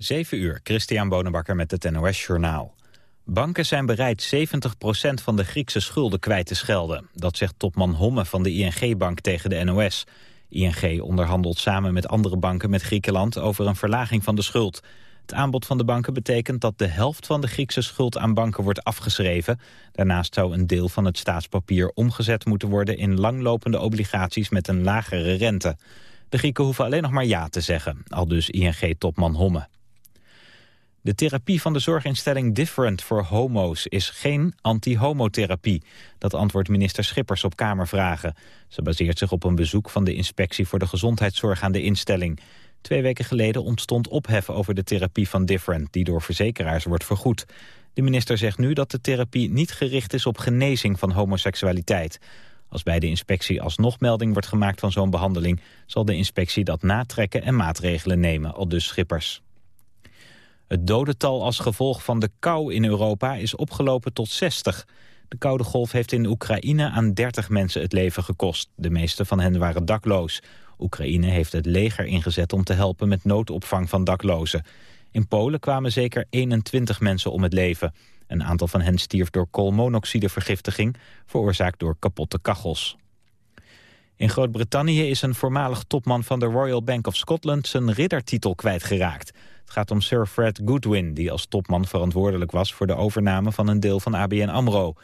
7 uur, Christian Bonenbakker met het NOS Journaal. Banken zijn bereid 70% van de Griekse schulden kwijt te schelden. Dat zegt topman Homme van de ING-bank tegen de NOS. ING onderhandelt samen met andere banken met Griekenland over een verlaging van de schuld. Het aanbod van de banken betekent dat de helft van de Griekse schuld aan banken wordt afgeschreven. Daarnaast zou een deel van het staatspapier omgezet moeten worden in langlopende obligaties met een lagere rente. De Grieken hoeven alleen nog maar ja te zeggen, al dus ING-topman Homme. De therapie van de zorginstelling Different voor homo's is geen anti-homotherapie. Dat antwoordt minister Schippers op Kamervragen. Ze baseert zich op een bezoek van de Inspectie voor de Gezondheidszorg aan de instelling. Twee weken geleden ontstond ophef over de therapie van Different... die door verzekeraars wordt vergoed. De minister zegt nu dat de therapie niet gericht is op genezing van homoseksualiteit. Als bij de inspectie alsnog melding wordt gemaakt van zo'n behandeling... zal de inspectie dat natrekken en maatregelen nemen, al dus Schippers. Het dodental als gevolg van de kou in Europa is opgelopen tot 60. De koude golf heeft in Oekraïne aan 30 mensen het leven gekost. De meeste van hen waren dakloos. Oekraïne heeft het leger ingezet om te helpen met noodopvang van daklozen. In Polen kwamen zeker 21 mensen om het leven. Een aantal van hen stierf door koolmonoxidevergiftiging... veroorzaakt door kapotte kachels. In Groot-Brittannië is een voormalig topman van de Royal Bank of Scotland... zijn riddertitel kwijtgeraakt. Het gaat om Sir Fred Goodwin, die als topman verantwoordelijk was... voor de overname van een deel van ABN AMRO.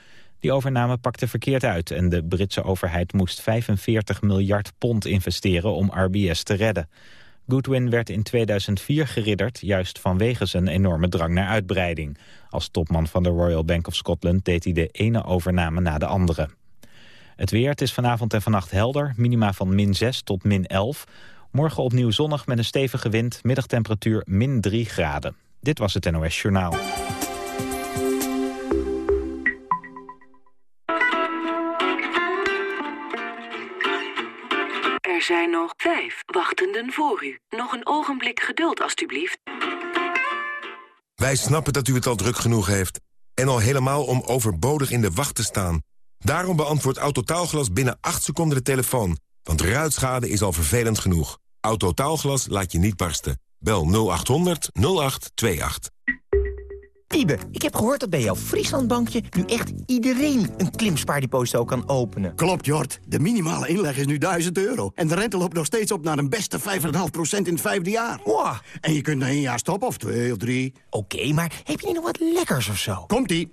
Die overname pakte verkeerd uit en de Britse overheid moest 45 miljard pond investeren om RBS te redden. Goodwin werd in 2004 geridderd, juist vanwege zijn enorme drang naar uitbreiding. Als topman van de Royal Bank of Scotland deed hij de ene overname na de andere. Het weer, het is vanavond en vannacht helder, minima van min 6 tot min 11. Morgen opnieuw zonnig met een stevige wind, middagtemperatuur min 3 graden. Dit was het NOS Journaal. Er zijn nog vijf wachtenden voor u. Nog een ogenblik geduld, alstublieft. Wij snappen dat u het al druk genoeg heeft. En al helemaal om overbodig in de wacht te staan. Daarom beantwoordt Autotaalglas binnen 8 seconden de telefoon. Want ruitschade is al vervelend genoeg. Autotaalglas laat je niet barsten. Bel 0800 0828. Wiebe, ik heb gehoord dat bij jouw Frieslandbankje nu echt iedereen een klimspaardeposito kan openen. Klopt, Jort. De minimale inleg is nu 1000 euro. En de rente loopt nog steeds op naar een beste 5,5% in het vijfde jaar. Wow. En je kunt na één jaar stoppen, of twee of drie. Oké, maar heb je niet nog wat lekkers of zo? Komt-ie.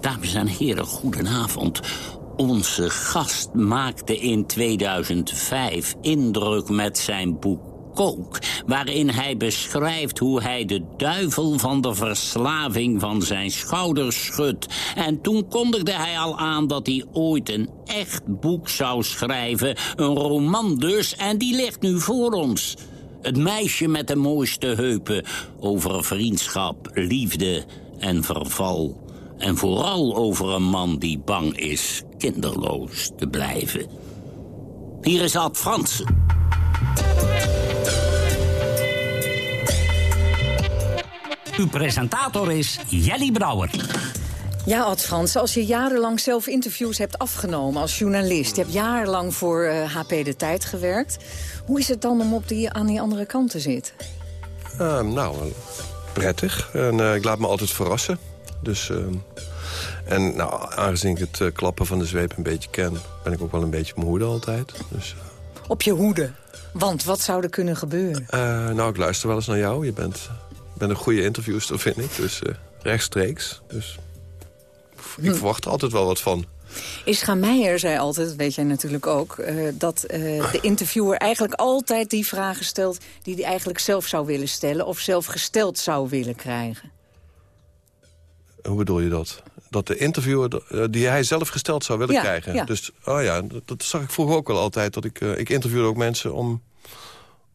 Dames en heren, goedenavond. Onze gast maakte in 2005 indruk met zijn boek Kook... waarin hij beschrijft hoe hij de duivel van de verslaving van zijn schouders schudt. En toen kondigde hij al aan dat hij ooit een echt boek zou schrijven. Een roman dus, en die ligt nu voor ons... Het meisje met de mooiste heupen over vriendschap, liefde en verval. En vooral over een man die bang is kinderloos te blijven. Hier is Ad Fransen. Uw presentator is Jelly Brouwer. Ja, Ad Frans, als je jarenlang zelf interviews hebt afgenomen als journalist... je hebt jarenlang voor uh, HP De Tijd gewerkt... hoe is het dan om op die, aan die andere kant te zitten? Uh, nou, prettig. En uh, ik laat me altijd verrassen. Dus, uh, en nou, aangezien ik het uh, klappen van de zweep een beetje ken... ben ik ook wel een beetje op mijn hoede altijd. Dus, op je hoede? Want wat zou er kunnen gebeuren? nou, ik luister wel eens naar jou. Je bent, bent een goede interviewster, vind ik. Dus rechtstreeks. Dus ik verwacht er altijd wel wat van. Ischa Meijer zei altijd, weet jij natuurlijk ook... Uh, dat uh, de interviewer eigenlijk altijd die vragen stelt... die hij eigenlijk zelf zou willen stellen... of zelf gesteld zou willen krijgen. Hoe bedoel je dat? Dat de interviewer die hij zelf gesteld zou willen ja, krijgen? Ja. Dus, oh ja, dat, dat, zag ik vroeger ook wel altijd. Dat ik, uh, ik interviewde ook mensen om,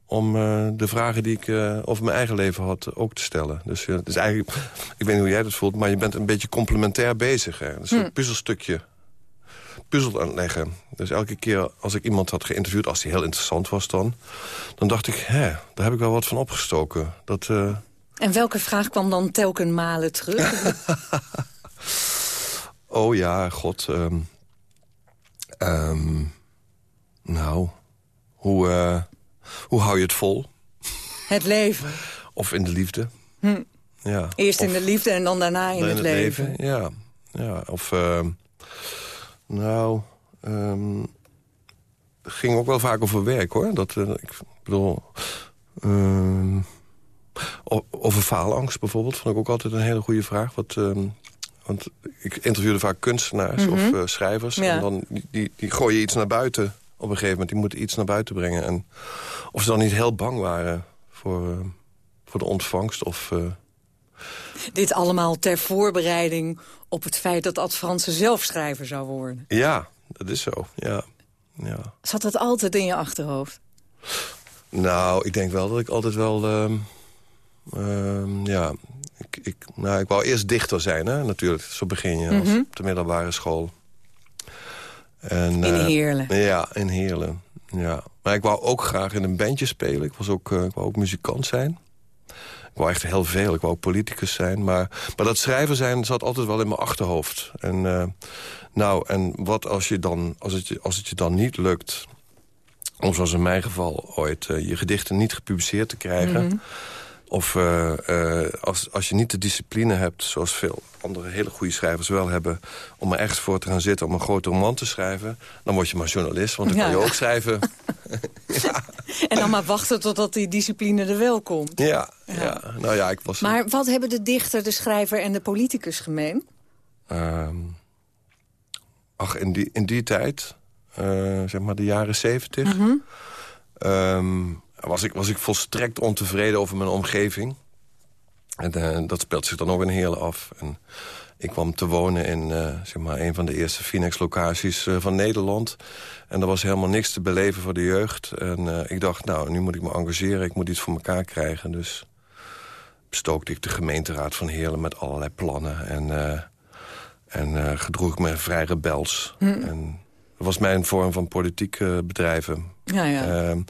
om eh, de vragen die ik uh, over mijn eigen leven had ook te stellen. Dus het is eigenlijk, ik weet niet hoe jij dat voelt... maar je bent een beetje complementair bezig. Hè? Een puzzelstukje puzzel aan het leggen. Dus elke keer als ik iemand had geïnterviewd... als die heel interessant was dan... dan dacht ik, hè, daar heb ik wel wat van opgestoken. Dat, En welke vraag kwam dan telken malen terug? oh ja, god... Um, um, nou, hoe, uh, hoe hou je het vol? Het leven. Of in de liefde. Hm. Ja. Eerst in de liefde en dan daarna in, het, het, leven. leven. Ja. ja. Of, uh, nou, um, het ging ook wel vaak over werk, hoor. Dat, uh, ik bedoel... Um, over faalangst bijvoorbeeld, vond ik ook altijd een hele goede vraag. Wat, um, want ik interviewde vaak kunstenaars Mhm. of uh, schrijvers. Ja. En dan, die, die, die gooien iets naar buiten op een gegeven moment. Die moeten iets naar buiten brengen. En of ze dan niet heel bang waren voor, uh, voor de ontvangst. Of, uh... Dit allemaal ter voorbereiding op het feit dat Ad Fransen zelf schrijver zou worden. Ja, dat is zo. Ja. Ja. Zat dat altijd in je achterhoofd? Nou, ik denk wel dat ik altijd wel... Uh, ja, ik, ik, nou, ik wou eerst dichter zijn, hè, natuurlijk. Zo begin je als Mhm. op de middelbare school. En, In eh, Heerlen. Ja, in Heerlen. Ja. Maar ik wou ook graag in een bandje spelen. Ik, was ook, eh, ik wou ook muzikant zijn. Ik wou echt heel veel. Ik wou ook politicus zijn. Maar, maar dat schrijver zijn zat altijd wel in mijn achterhoofd. En, eh, nou, en wat als, je dan, als, het, je- als het je dan niet lukt... om zoals in mijn geval ooit je gedichten niet gepubliceerd te krijgen... Mhm. Of eh, eh, als, als je niet de discipline hebt, zoals veel andere hele goede schrijvers wel hebben... om er echt voor te gaan zitten om een grote roman te schrijven... dan word je maar journalist, want dan Ja, kan je ja. ook schrijven. En dan maar wachten totdat die discipline er wel komt. Ja, ja. nou ja, ik was... Maar wat hebben de dichter, de schrijver en de politicus gemeen? ehm, ach, in die, in die tijd, eh, zeg maar de jaren zeventig... Mhm. ehm, was, ik, was ik volstrekt ontevreden over mijn omgeving. En eh, dat speelt zich dan ook een hele af. En ik kwam te wonen in eh, zeg maar, een van de eerste Phoenix-locaties eh, van Nederland. En er was helemaal niks te beleven voor de jeugd. En ik dacht, nou, nu moet ik me engageren. Ik moet iets voor elkaar krijgen. Dus bestookte ik de gemeenteraad van Heerlen met allerlei plannen. En, en gedroeg ik me vrij rebels. Hm. En was mijn vorm van politiek eh, bedrijven. Ja, ja. Ehm,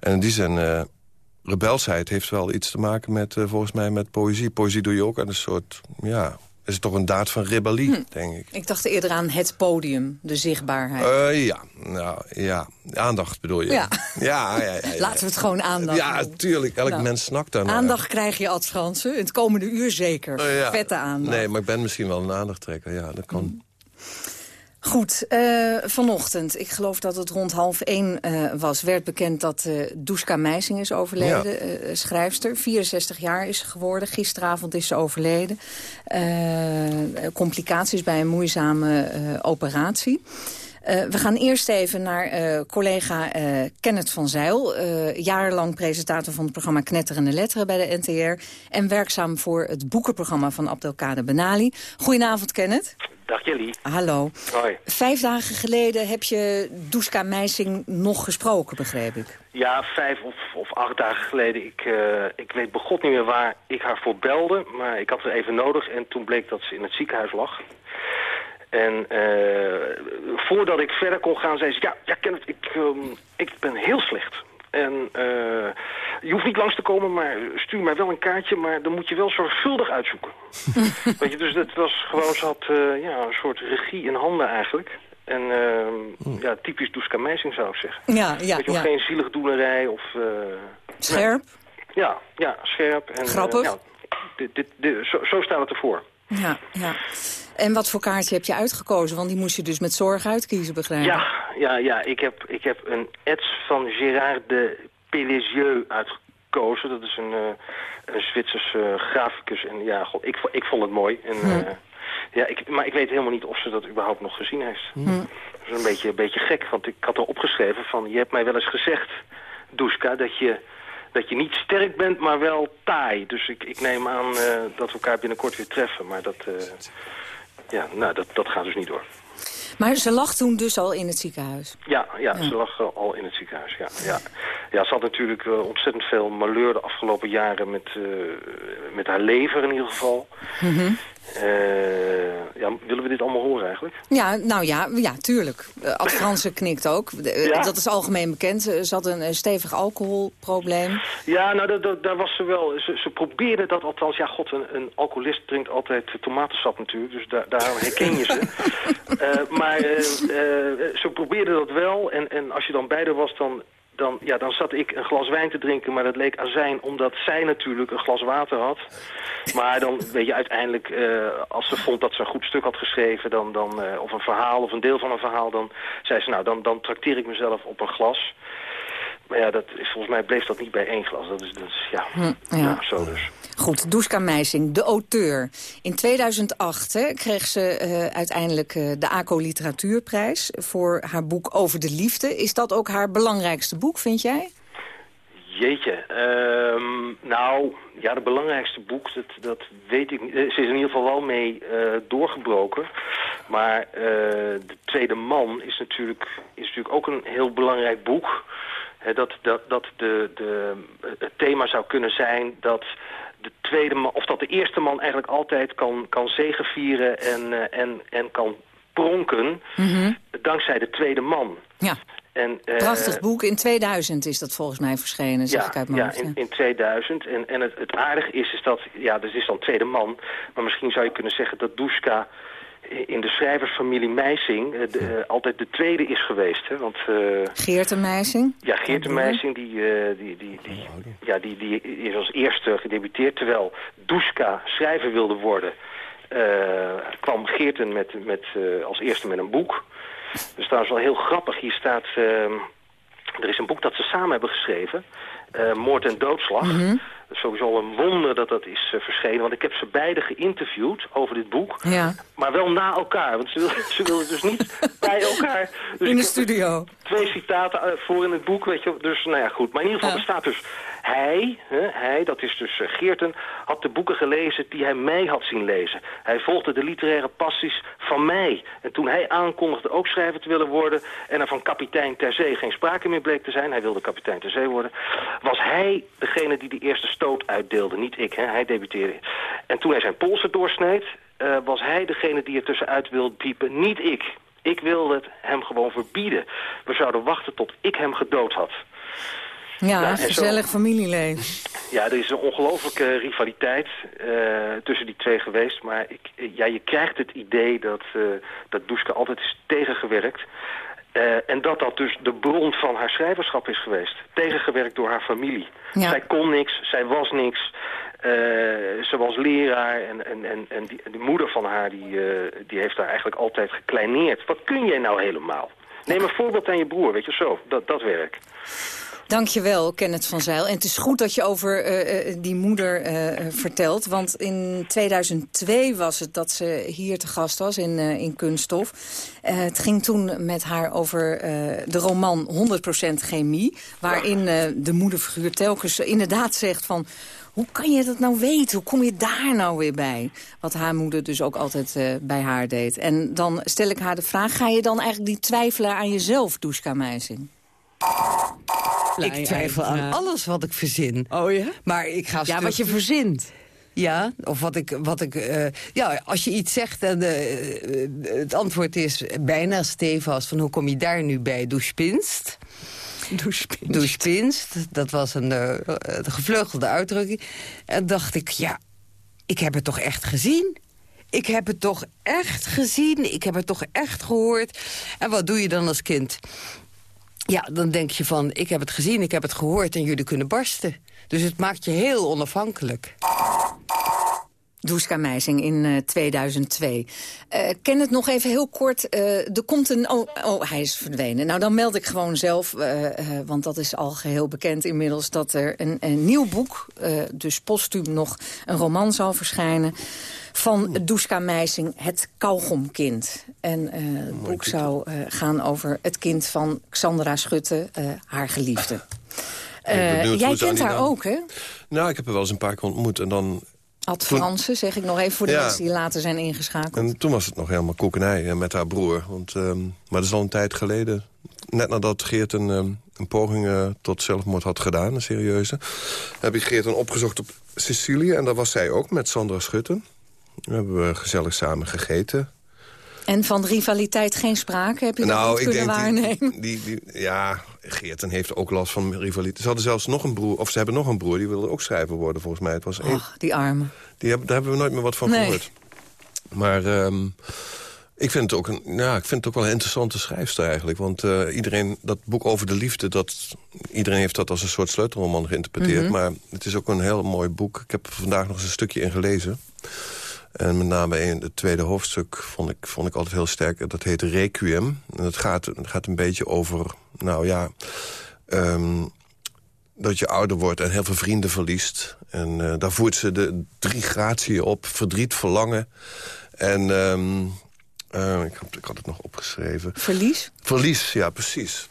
en in die zin, eh, rebelsheid heeft wel iets te maken met, eh, volgens mij, met poëzie. Poëzie doe je ook aan een soort, ja, is het toch een daad van rebellie, Hm. denk ik. Ik dacht eerder aan het podium, de zichtbaarheid. Ja, nou, ja, aandacht bedoel je. Ja. Ja, ja, ja, ja. Laten we het gewoon aandacht Ja, noemen. tuurlijk, elk Nou, mens snakt daarnaar. Aandacht krijg je, Ad Fransen. Het komende uur zeker. Vette aandacht. Nee, maar ik ben misschien wel een aandachttrekker, ja, dat kan. Goed, eh, vanochtend, ik geloof dat het rond half één eh, was... werd bekend dat eh Duska Meising is overleden, Ja. schrijfster. 64 jaar is ze geworden, gisteravond is ze overleden. Complicaties bij een moeizame operatie. Eh, we gaan eerst even naar eh, collega eh, Kenneth van Zeil. jarenlang presentator van het programma Knetterende Letteren bij de NTR... en werkzaam voor het boekenprogramma van Abdelkader Benali. Goedenavond, Kenneth. Dag jullie. Hallo. Hoi. Vijf dagen geleden heb je Duska Meising nog gesproken, begreep ik. Ja, vijf of, of acht dagen geleden. Ik, eh, ik weet begot niet meer waar ik haar voor belde. Maar ik had haar even nodig en toen bleek dat ze in het ziekenhuis lag. En eh, voordat ik verder kon gaan, zei ze... Ja, ja Kenneth, ik, ehm, ik ben heel slecht. En eh, je hoeft niet langs te komen, maar stuur mij wel een kaartje. Maar dan moet je wel zorgvuldig uitzoeken. Weet je, dus dat was gewoon... Ze had eh, ja, een soort regie in handen eigenlijk. En ehm, ja, typisch Duska Meising zou ik zeggen. Ja, ja, Weet je ja. geen zieligdoenerij of... eh, Scherp. ja, ja, scherp. En, Grappig. ja, dit, dit, dit- zo, zo staat het ervoor. Ja, ja. En wat voor kaartje heb je uitgekozen? Want die moest je dus met zorg uitkiezen, begrijp ik. Ja, ja, ja. Ik heb, ik heb een ets van Gérard de Pélézieux uitgekozen. Dat is een, eh, een Zwitsers eh, graficus. En ja, god, ik, ik vond het mooi. En, Hm. eh, ja, ik, maar ik weet helemaal niet of ze dat überhaupt nog gezien heeft. Hm. Dat is een beetje, een beetje gek, want ik had er opgeschreven van... je hebt mij wel eens gezegd, Duska, dat je, dat je niet sterk bent, maar wel taai. Dus ik, ik neem aan dat we elkaar binnenkort weer treffen. Maar dat, ja, nou, dat, dat gaat dus niet door. Maar ze lag toen dus al in het ziekenhuis. Ja, ja, Ja. ze lag eh, al in het ziekenhuis, ja. ja. Ja, ze had natuurlijk uh, ontzettend veel malheur de afgelopen jaren met, uh, met haar lever in ieder geval. Mm -hmm. Ja, willen we dit allemaal horen eigenlijk? Ja, nou ja, ja tuurlijk. Ad Fransen knikt ook. Ja? Dat is algemeen bekend. Ze had een stevig alcoholprobleem. Ja, nou, dat, dat, daar was ze wel. Ze, ze probeerde dat althans. Ja, god, een, een alcoholist drinkt altijd tomatensap natuurlijk. Dus daar, daar herken je ze. maar ze probeerde dat wel. En, en als je dan bij haar was, dan dan, ja, dan zat ik een glas wijn te drinken, maar dat leek azijn omdat zij natuurlijk een glas water had. Maar dan, weet je, uiteindelijk, uh, als ze vond dat ze een goed stuk had geschreven, dan, dan, uh, of een verhaal of een deel van een verhaal, dan zei ze, nou, dan, dan trakteer ik mezelf op een glas. Maar ja, dat is, volgens mij bleef dat niet bij één glas. Dat is, is ja, hm, ja. ja, zo dus. Goed, Duska Meising, de auteur. In 2008 hè, kreeg ze uh, uiteindelijk uh, de ACO Literatuurprijs... voor haar boek Over de Liefde. Is dat ook haar belangrijkste boek, vind jij? Jeetje, um, nou, ja, het belangrijkste boek, dat, dat weet ik niet. Ze is in ieder geval wel mee doorgebroken. Maar De Tweede Man is natuurlijk, is natuurlijk ook een heel belangrijk boek. Dat dat, dat de, de, het thema zou kunnen zijn dat de tweede man, of dat de eerste man eigenlijk altijd kan, kan zegevieren en, uh, en, en kan pronken, mm -hmm. dankzij de tweede man. Ja. En, uh, Prachtig boek. In 2000 is dat volgens mij verschenen, zeg ja, ik uit mijn ja, in, in 2000. En, en het, het aardige is, is dat, ja, dus is dan tweede man. Maar misschien zou je kunnen zeggen dat Duska in de schrijversfamilie Meising uh, de, uh, altijd de tweede is geweest. Hè? Want, uh, Geerte Meising? Ja, Geerte Meising die, die, die, die, ja, die, die is als eerste gedebuteerd. Terwijl Duska schrijver wilde worden, kwam Geerten met, met, als eerste met een boek. Dus dat is wel heel grappig. Hier staat... ehm, er is een boek dat ze samen hebben geschreven. Moord en Doodslag. Mm -hmm sowieso een wonder dat dat is uh, verschenen. Want ik heb ze beide geïnterviewd over dit boek. Ja. Maar wel na elkaar. Want ze wilden, ze wilden dus niet bij elkaar. Dus in de studio. Twee citaten uh, voor in het boek. Weet je. Dus nou ja, goed. Maar in ieder geval, ja. er staat dus... Hij, hè, hij, dat is dus uh, Geerten, had de boeken gelezen die hij mij had zien lezen. Hij volgde de literaire passies van mij. En toen hij aankondigde ook schrijver te willen worden... en er van kapitein ter zee geen sprake meer bleek te zijn... hij wilde kapitein ter zee worden... was hij degene die de eerste stoot uitdeelde, niet ik. Hè? Hij debuteerde. En toen hij zijn polsen doorsneed, uh, was hij degene die er tussenuit wilde piepen, niet ik. Ik wilde het hem gewoon verbieden. We zouden wachten tot ik hem gedood had. Ja, nou, gezellig familieleven. Ja, er is een ongelofelijke rivaliteit uh, tussen die twee geweest. Maar ik, ja, je krijgt het idee dat, uh, dat Duska altijd is tegengewerkt. Uh, en dat dat dus de bron van haar schrijverschap is geweest. Tegengewerkt door haar familie. Zij kon niks, zij was niks. Uh, ze was leraar en, en, en, en die, de moeder van haar die, uh, die heeft haar eigenlijk altijd gekleineerd. Wat kun jij nou helemaal? Neem een voorbeeld aan je broer, weet je zo, dat, dat werk. Dankjewel, Kenneth van Zijl. En het is goed dat je over uh, die moeder uh, vertelt. Want in 2002 was het dat ze hier te gast was in, in Kunststof. het ging toen met haar over de roman 100% Chemie. Waarin de moederfiguur telkens inderdaad zegt van... Hoe kan je dat nou weten? Hoe kom je daar nou weer bij? Wat haar moeder dus ook altijd uh, bij haar deed. En dan stel ik haar de vraag... ga je dan eigenlijk die twijfelen aan jezelf, Meijsing? Ik twijfel aan alles wat ik verzin. Oh ja? Maar ik ga ja, wat je verzint. Ja, of wat ik... Wat ik uh, ja, als je iets zegt en uh, het antwoord is bijna stevast... van hoe kom je daar nu bij? Douchepinst. Douchepinst. Douchepinst. Dat was een uh, gevleugelde uitdrukking. En dacht ik, ja, ik heb het toch echt gezien? Ik heb het toch echt gezien? Ik heb het toch echt gehoord? En wat doe je dan als kind? Ja, dan denk je van, ik heb het gezien, ik heb het gehoord... en jullie kunnen barsten. Dus het maakt je heel onafhankelijk. Duska Meising in uh, 2002. Uh, ken het nog even heel kort. Uh, er komt een... Oh, oh, hij is verdwenen. Nou, dan meld ik gewoon zelf, want dat is al geheel bekend inmiddels... dat er een, een nieuw boek, dus postuum nog een roman zal verschijnen... van Duska Meising, Het Kauwgomkind. En het boek zou gaan over het kind van Xandra Schutte, haar geliefde. jij kent haar ook, hè? Nou, ik heb er wel eens een paar keer ontmoet en dan Ad Fransen, zeg ik nog even voor de ja. mensen die later zijn ingeschakeld. En toen was het nog helemaal koekenij met haar broer. Want, um, maar dat is al een tijd geleden. Net nadat Geert een, um, een poging eh, tot zelfmoord had gedaan, een serieuze... heb ik Geert dan opgezocht op Sicilië. En daar was zij ook met Sandra Schutten. We hebben gezellig samen gegeten. En van rivaliteit geen sprake? Heb je dat nou, niet kunnen waarnemen? Die, die, ja, Geerten heeft ook last van rivaliteit. Ze hadden zelfs nog een broer, of ze hebben nog een broer... die wilde ook schrijver worden, volgens mij. Het was. Och, die arme. Die hebben, daar hebben we nooit meer wat van Nee. gehoord. Maar ehm, ik, vind het ook een, ja, ik vind het ook wel een interessante schrijfster eigenlijk. Want eh, iedereen, dat boek over de liefde... Dat, iedereen heeft dat als een soort sleutelroman geïnterpreteerd. Mhm. Maar het is ook een heel mooi boek. Ik heb er vandaag nog eens een stukje in gelezen. En met name in het tweede hoofdstuk vond ik, vond ik altijd heel sterk. Dat heet Requiem. En het gaat, het gaat een beetje over, nou ja... ehm, dat je ouder wordt en heel veel vrienden verliest. En eh, daar voert ze de drie gratieën op. Verdriet, verlangen. En ehm, eh, ik, had, ik had het nog opgeschreven. Verlies? Verlies, ja, precies.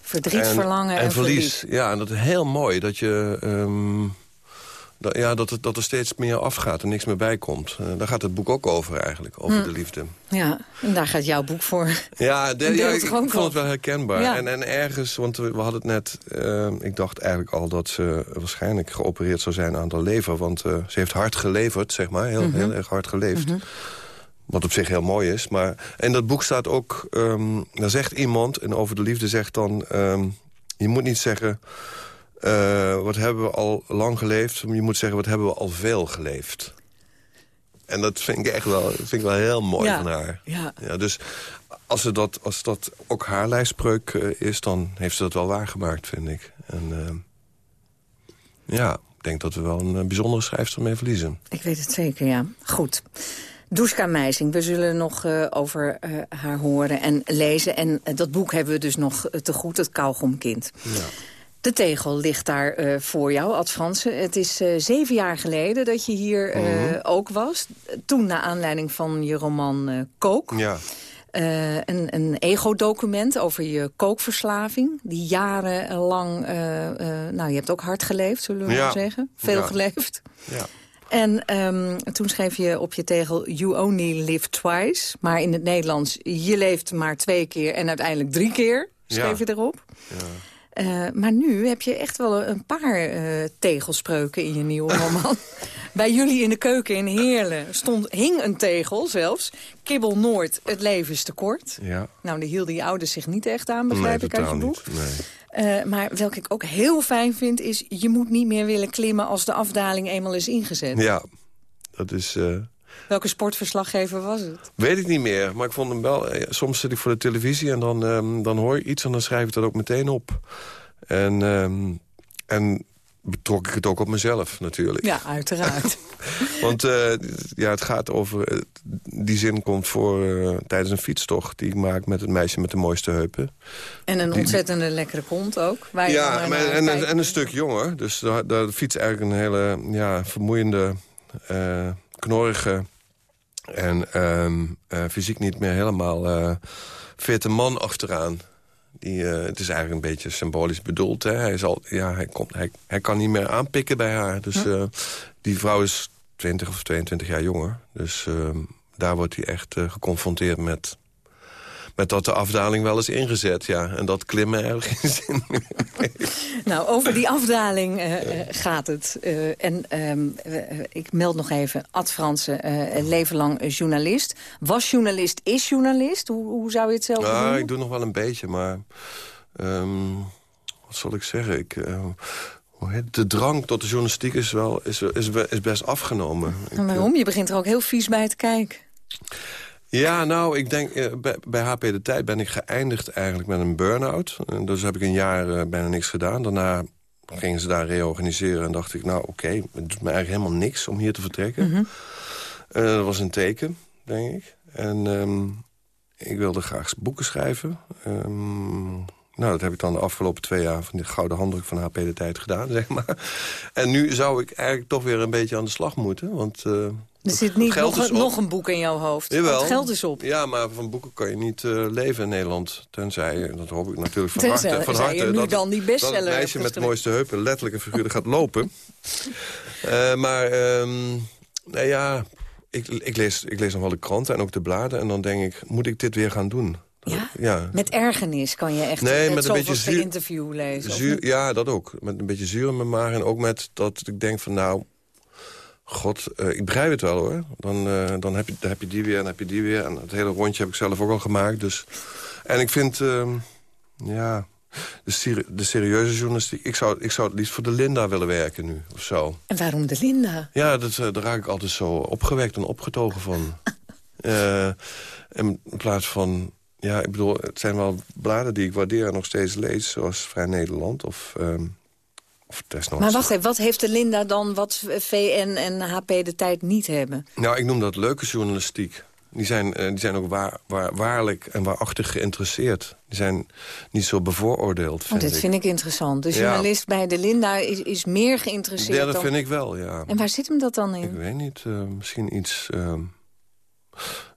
Verdriet, verlangen en, verlies. Ja, en dat is heel mooi. Dat je... ehm, dat, ja, dat, het, dat er steeds meer afgaat en niks meer bij komt. Eh, daar gaat het boek ook over eigenlijk, over Hm. de liefde. Ja, en daar gaat jouw boek voor. Ja, de, ik, vond het wel herkenbaar. Ja. En, en ergens, want we, hadden het net... eh, ik dacht eigenlijk al dat ze waarschijnlijk geopereerd zou zijn aan de lever. Want eh, ze heeft hard geleverd, zeg maar. Heel, Mhm. heel erg hard geleefd. Wat op zich heel mooi is. Maar in dat boek staat ook... ehm daar zegt iemand, en over de liefde zegt dan... ehm, je moet niet zeggen... eh, wat hebben we al lang geleefd? Je moet zeggen, wat hebben we al veel geleefd? En dat vind ik echt wel, dat vind ik wel heel mooi Ja. van haar. Ja. Ja, dus als, ze dat, als dat ook haar lijfspreuk eh, is... dan heeft ze dat wel waargemaakt, vind ik. En ehm, ja, ik denk dat we wel een eh, bijzondere schrijfster mee verliezen. Ik weet het zeker, ja. Goed. Duska Meising, we zullen nog eh, over eh, haar horen en lezen. En eh, dat boek hebben we dus nog eh, te goed, het Kauwgomkind. Ja. De tegel ligt daar eh, voor jou, Ad Fransen. Het is eh, zeven jaar geleden dat je hier eh, Mhm. ook was. Toen naar aanleiding van je roman Kook. Ja. Een, een ego-document over je kookverslaving. Die jarenlang, nou je hebt ook hard geleefd, zullen we Ja. maar zeggen. Veel Ja. geleefd. Ja. En ehm, toen schreef je op je tegel You only live twice. Maar in het Nederlands, je leeft maar twee keer en uiteindelijk drie keer, schreef Ja. je erop. Eh, maar nu heb je echt wel een paar eh, tegelspreuken in je nieuwe roman. Bij jullie in de keuken in Heerlen stond, hing een tegel zelfs. Kibbel Noord, het leven is te kort. Ja. Nou, daar hielden die ouders zich niet echt aan, begrijp nee, ik uit je boek. niet. Nee. Eh, maar welke ik ook heel fijn vind, is... je moet niet meer willen klimmen als de afdaling eenmaal is ingezet. Ja, dat is... Welke sportverslaggever was het? Weet ik niet meer, maar ik vond hem wel... eh, Soms zit ik voor de televisie en dan, ehm, dan hoor je iets... en dan schrijf ik dat ook meteen op. En, ehm, en betrok ik het ook op mezelf natuurlijk. Ja, uiteraard. Want eh, ja, het gaat over... eh, Die zin komt voor tijdens een fietstocht... die ik maak met het meisje met de mooiste heupen. en een Die- ontzettende lekkere kont ook. Waar Ja, maar en, en, een stuk jonger. Dus daar, daar fietst eigenlijk een hele ja, vermoeiende, knorrige... en ehm, eh, fysiek niet meer helemaal eh fitte man achteraan. Die, eh, het is eigenlijk een beetje symbolisch bedoeld. Hè? Hij, zal, ja, hij, komt, hij, hij kan niet meer aanpikken bij haar. Dus die vrouw is 20 of 22 jaar jonger. Dus ehm, daar wordt hij echt geconfronteerd met... met dat de afdaling wel is ingezet, ja. En dat klimmen zin meer Nou, over die afdaling eh, eh, gaat het. Eh, en ehm, eh, ik meld nog even, Ad Fransen, een leven lang journalist. Was journalist, is journalist. Hoe, hoe zou je het zelf Ja, doen? ik doe nog wel een beetje, maar... ehm, wat zal ik zeggen? Ik, de drang tot de journalistiek is, wel, is, is, is best afgenomen. En waarom? Je begint er ook heel vies bij te kijken. Ja, nou, ik denk, eh, bij, bij HP De Tijd ben ik geëindigd eigenlijk met een burn-out. Dus heb ik een jaar eh, bijna niks gedaan. Daarna gingen ze daar reorganiseren en dacht ik, nou oké, het doet me eigenlijk helemaal niks om hier te vertrekken. Mhm. Eh, dat was een teken, denk ik. En ehm, ik wilde graag boeken schrijven. Ehm, nou, dat heb ik dan de afgelopen twee jaar van die gouden handdruk van HP De Tijd gedaan, zeg maar. En nu zou ik eigenlijk toch weer een beetje aan de slag moeten, want... Er zit niet nog, een- nog een boek in jouw hoofd. Jawel. Het geld is op. Ja, maar van boeken kan je niet eh, leven in Nederland. Tenzij, en dat hoop ik natuurlijk van Tenzij- harte, van harte nu dat, dan die bestseller dat het hebt meisje met de mooiste heupen letterlijk en figuurlijk gaat lopen. Eh, maar, ehm nou ja, ik, ik, lees, ik lees nog wel de kranten en ook de bladen. En dan denk ik, moet ik dit weer gaan doen? Ja? ja. Met ergernis kan je echt Nee, met een beetje zuur- interview lezen. Zuur, ja, dat ook. Met een beetje zuur in mijn maag. En ook met dat ik denk van nou... God, eh, ik begrijp het wel hoor. Dan, eh, dan, heb je, dan heb je die weer en dan heb je die weer. En het hele rondje heb ik zelf ook al gemaakt. Dus. En ik vind, ehm, ja, de, seri- de serieuze journalistiek... Ik zou, ik zou het liefst voor de Linda willen werken nu, of zo. En waarom de Linda? Ja, dat, eh, daar raak ik altijd zo opgewekt en opgetogen van. In plaats van... Ja, ik bedoel, het zijn wel bladen die ik waardeer en nog steeds lees... zoals Vrij Nederland of, ehm of. Maar wacht even, wat heeft de Linda dan wat VN en HP de tijd niet hebben? Nou, ik noem dat leuke journalistiek. Die zijn, eh, die zijn ook waar, waar, waarlijk en waarachtig geïnteresseerd. Die zijn niet zo bevooroordeeld, Oh, vind dit ik. vind ik interessant. De Ja. journalist bij de Linda is, is meer geïnteresseerd Ja, dat dan... vind ik wel, ja. En waar zit hem dat dan Ik in? weet niet, eh, misschien iets, ehm,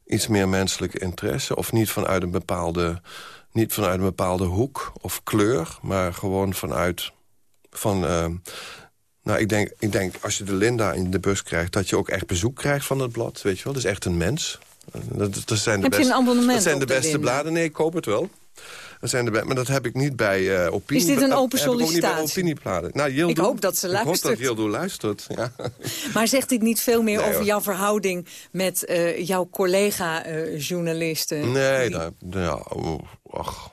iets meer menselijke interesse. Of niet vanuit een bepaalde, niet vanuit een bepaalde hoek of kleur, maar gewoon vanuit... Van, ehm, nou, ik denk, ik denk als je de Linda in de bus krijgt... dat je ook echt bezoek krijgt van het blad, weet je wel. Dat is echt een mens. Eh, Dat, dat zijn de Heb je beste, een abonnement Dat zijn de beste bladen. Nee, ik koop het wel. Dat zijn de maar dat heb ik niet bij opinie. Is dit een open sollicitatie? opiniebladen. Nou, Ik hoop dat ze Ik hoop luistert. dat Yildiz luistert, ja. Maar zegt dit niet veel meer Nee, over hoor. jouw verhouding met eh, jouw collega-journalisten? Nee, daar, nou, oh, ach,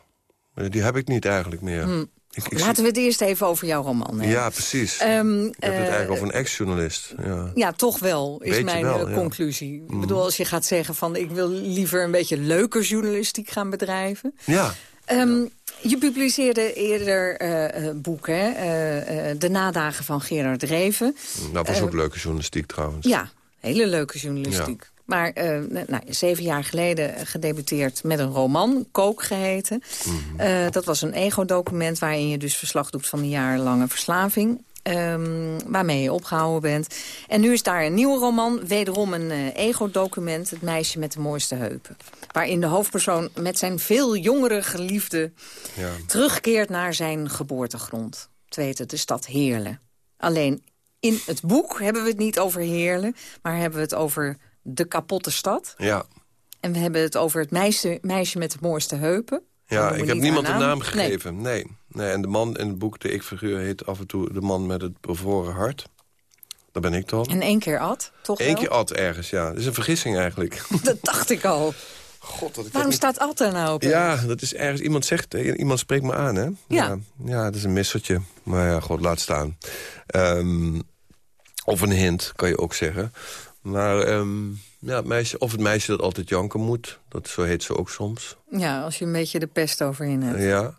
die heb ik niet eigenlijk meer. Hm. Ik, ik Laten we het eerst even over jouw roman hebben. Ja, precies. Heb het eh, eigenlijk over een ex-journalist. Ja. Ja, toch wel, is Beetje mijn wel, eh, ja. conclusie. Ik Mhm. bedoel, als je gaat zeggen van... ik wil liever een beetje leuke journalistiek gaan bedrijven. ja. Ehm, Je publiceerde eerder eh, eh, boek, hè? Eh, De nadagen van Gerard Reven. Dat was ook leuke journalistiek trouwens. Ja, hele leuke journalistiek. Maar eh, nou, zeven jaar geleden gedebuteerd met een roman, Kook geheten. Mhm. Eh, dat was een ego-document waarin je dus verslag doet van een jarenlange verslaving. ehm, waarmee je opgehouden bent. En nu is daar een nieuwe roman, wederom een eh, ego-document... Het meisje met de mooiste heupen. Waarin de hoofdpersoon met zijn veel jongere geliefde... Ja. terugkeert naar zijn geboortegrond. Te weten, de stad Heerlen. Alleen in het boek hebben we het niet over Heerlen... maar hebben we het over de kapotte stad. Ja. En we hebben het over het meisje, meisje met de mooiste heupen. Ja, ik heb niemand een naam gegeven. Nee. nee. En de man in het boek, de ik-figuur, heet af en toe de man met het bevroren hart. Dat ben ik dan. En één keer Ad, toch Eén keer Ad ergens, ja. Dat is een vergissing eigenlijk. Dat dacht ik al. God, dat ik Waarom niet- staat Ad er nou op? Ja, dat is ergens... Iemand zegt, iemand spreekt me aan, hè? Ja. Ja, dat is een missertje. Maar ja, god, laat staan. Ehm, of een hint, kan je ook zeggen. Maar ehm, ja, het meisje, of het meisje dat altijd janken moet. Dat, zo heet ze ook soms. Ja, als je een beetje de pest overheen hebt. Ja.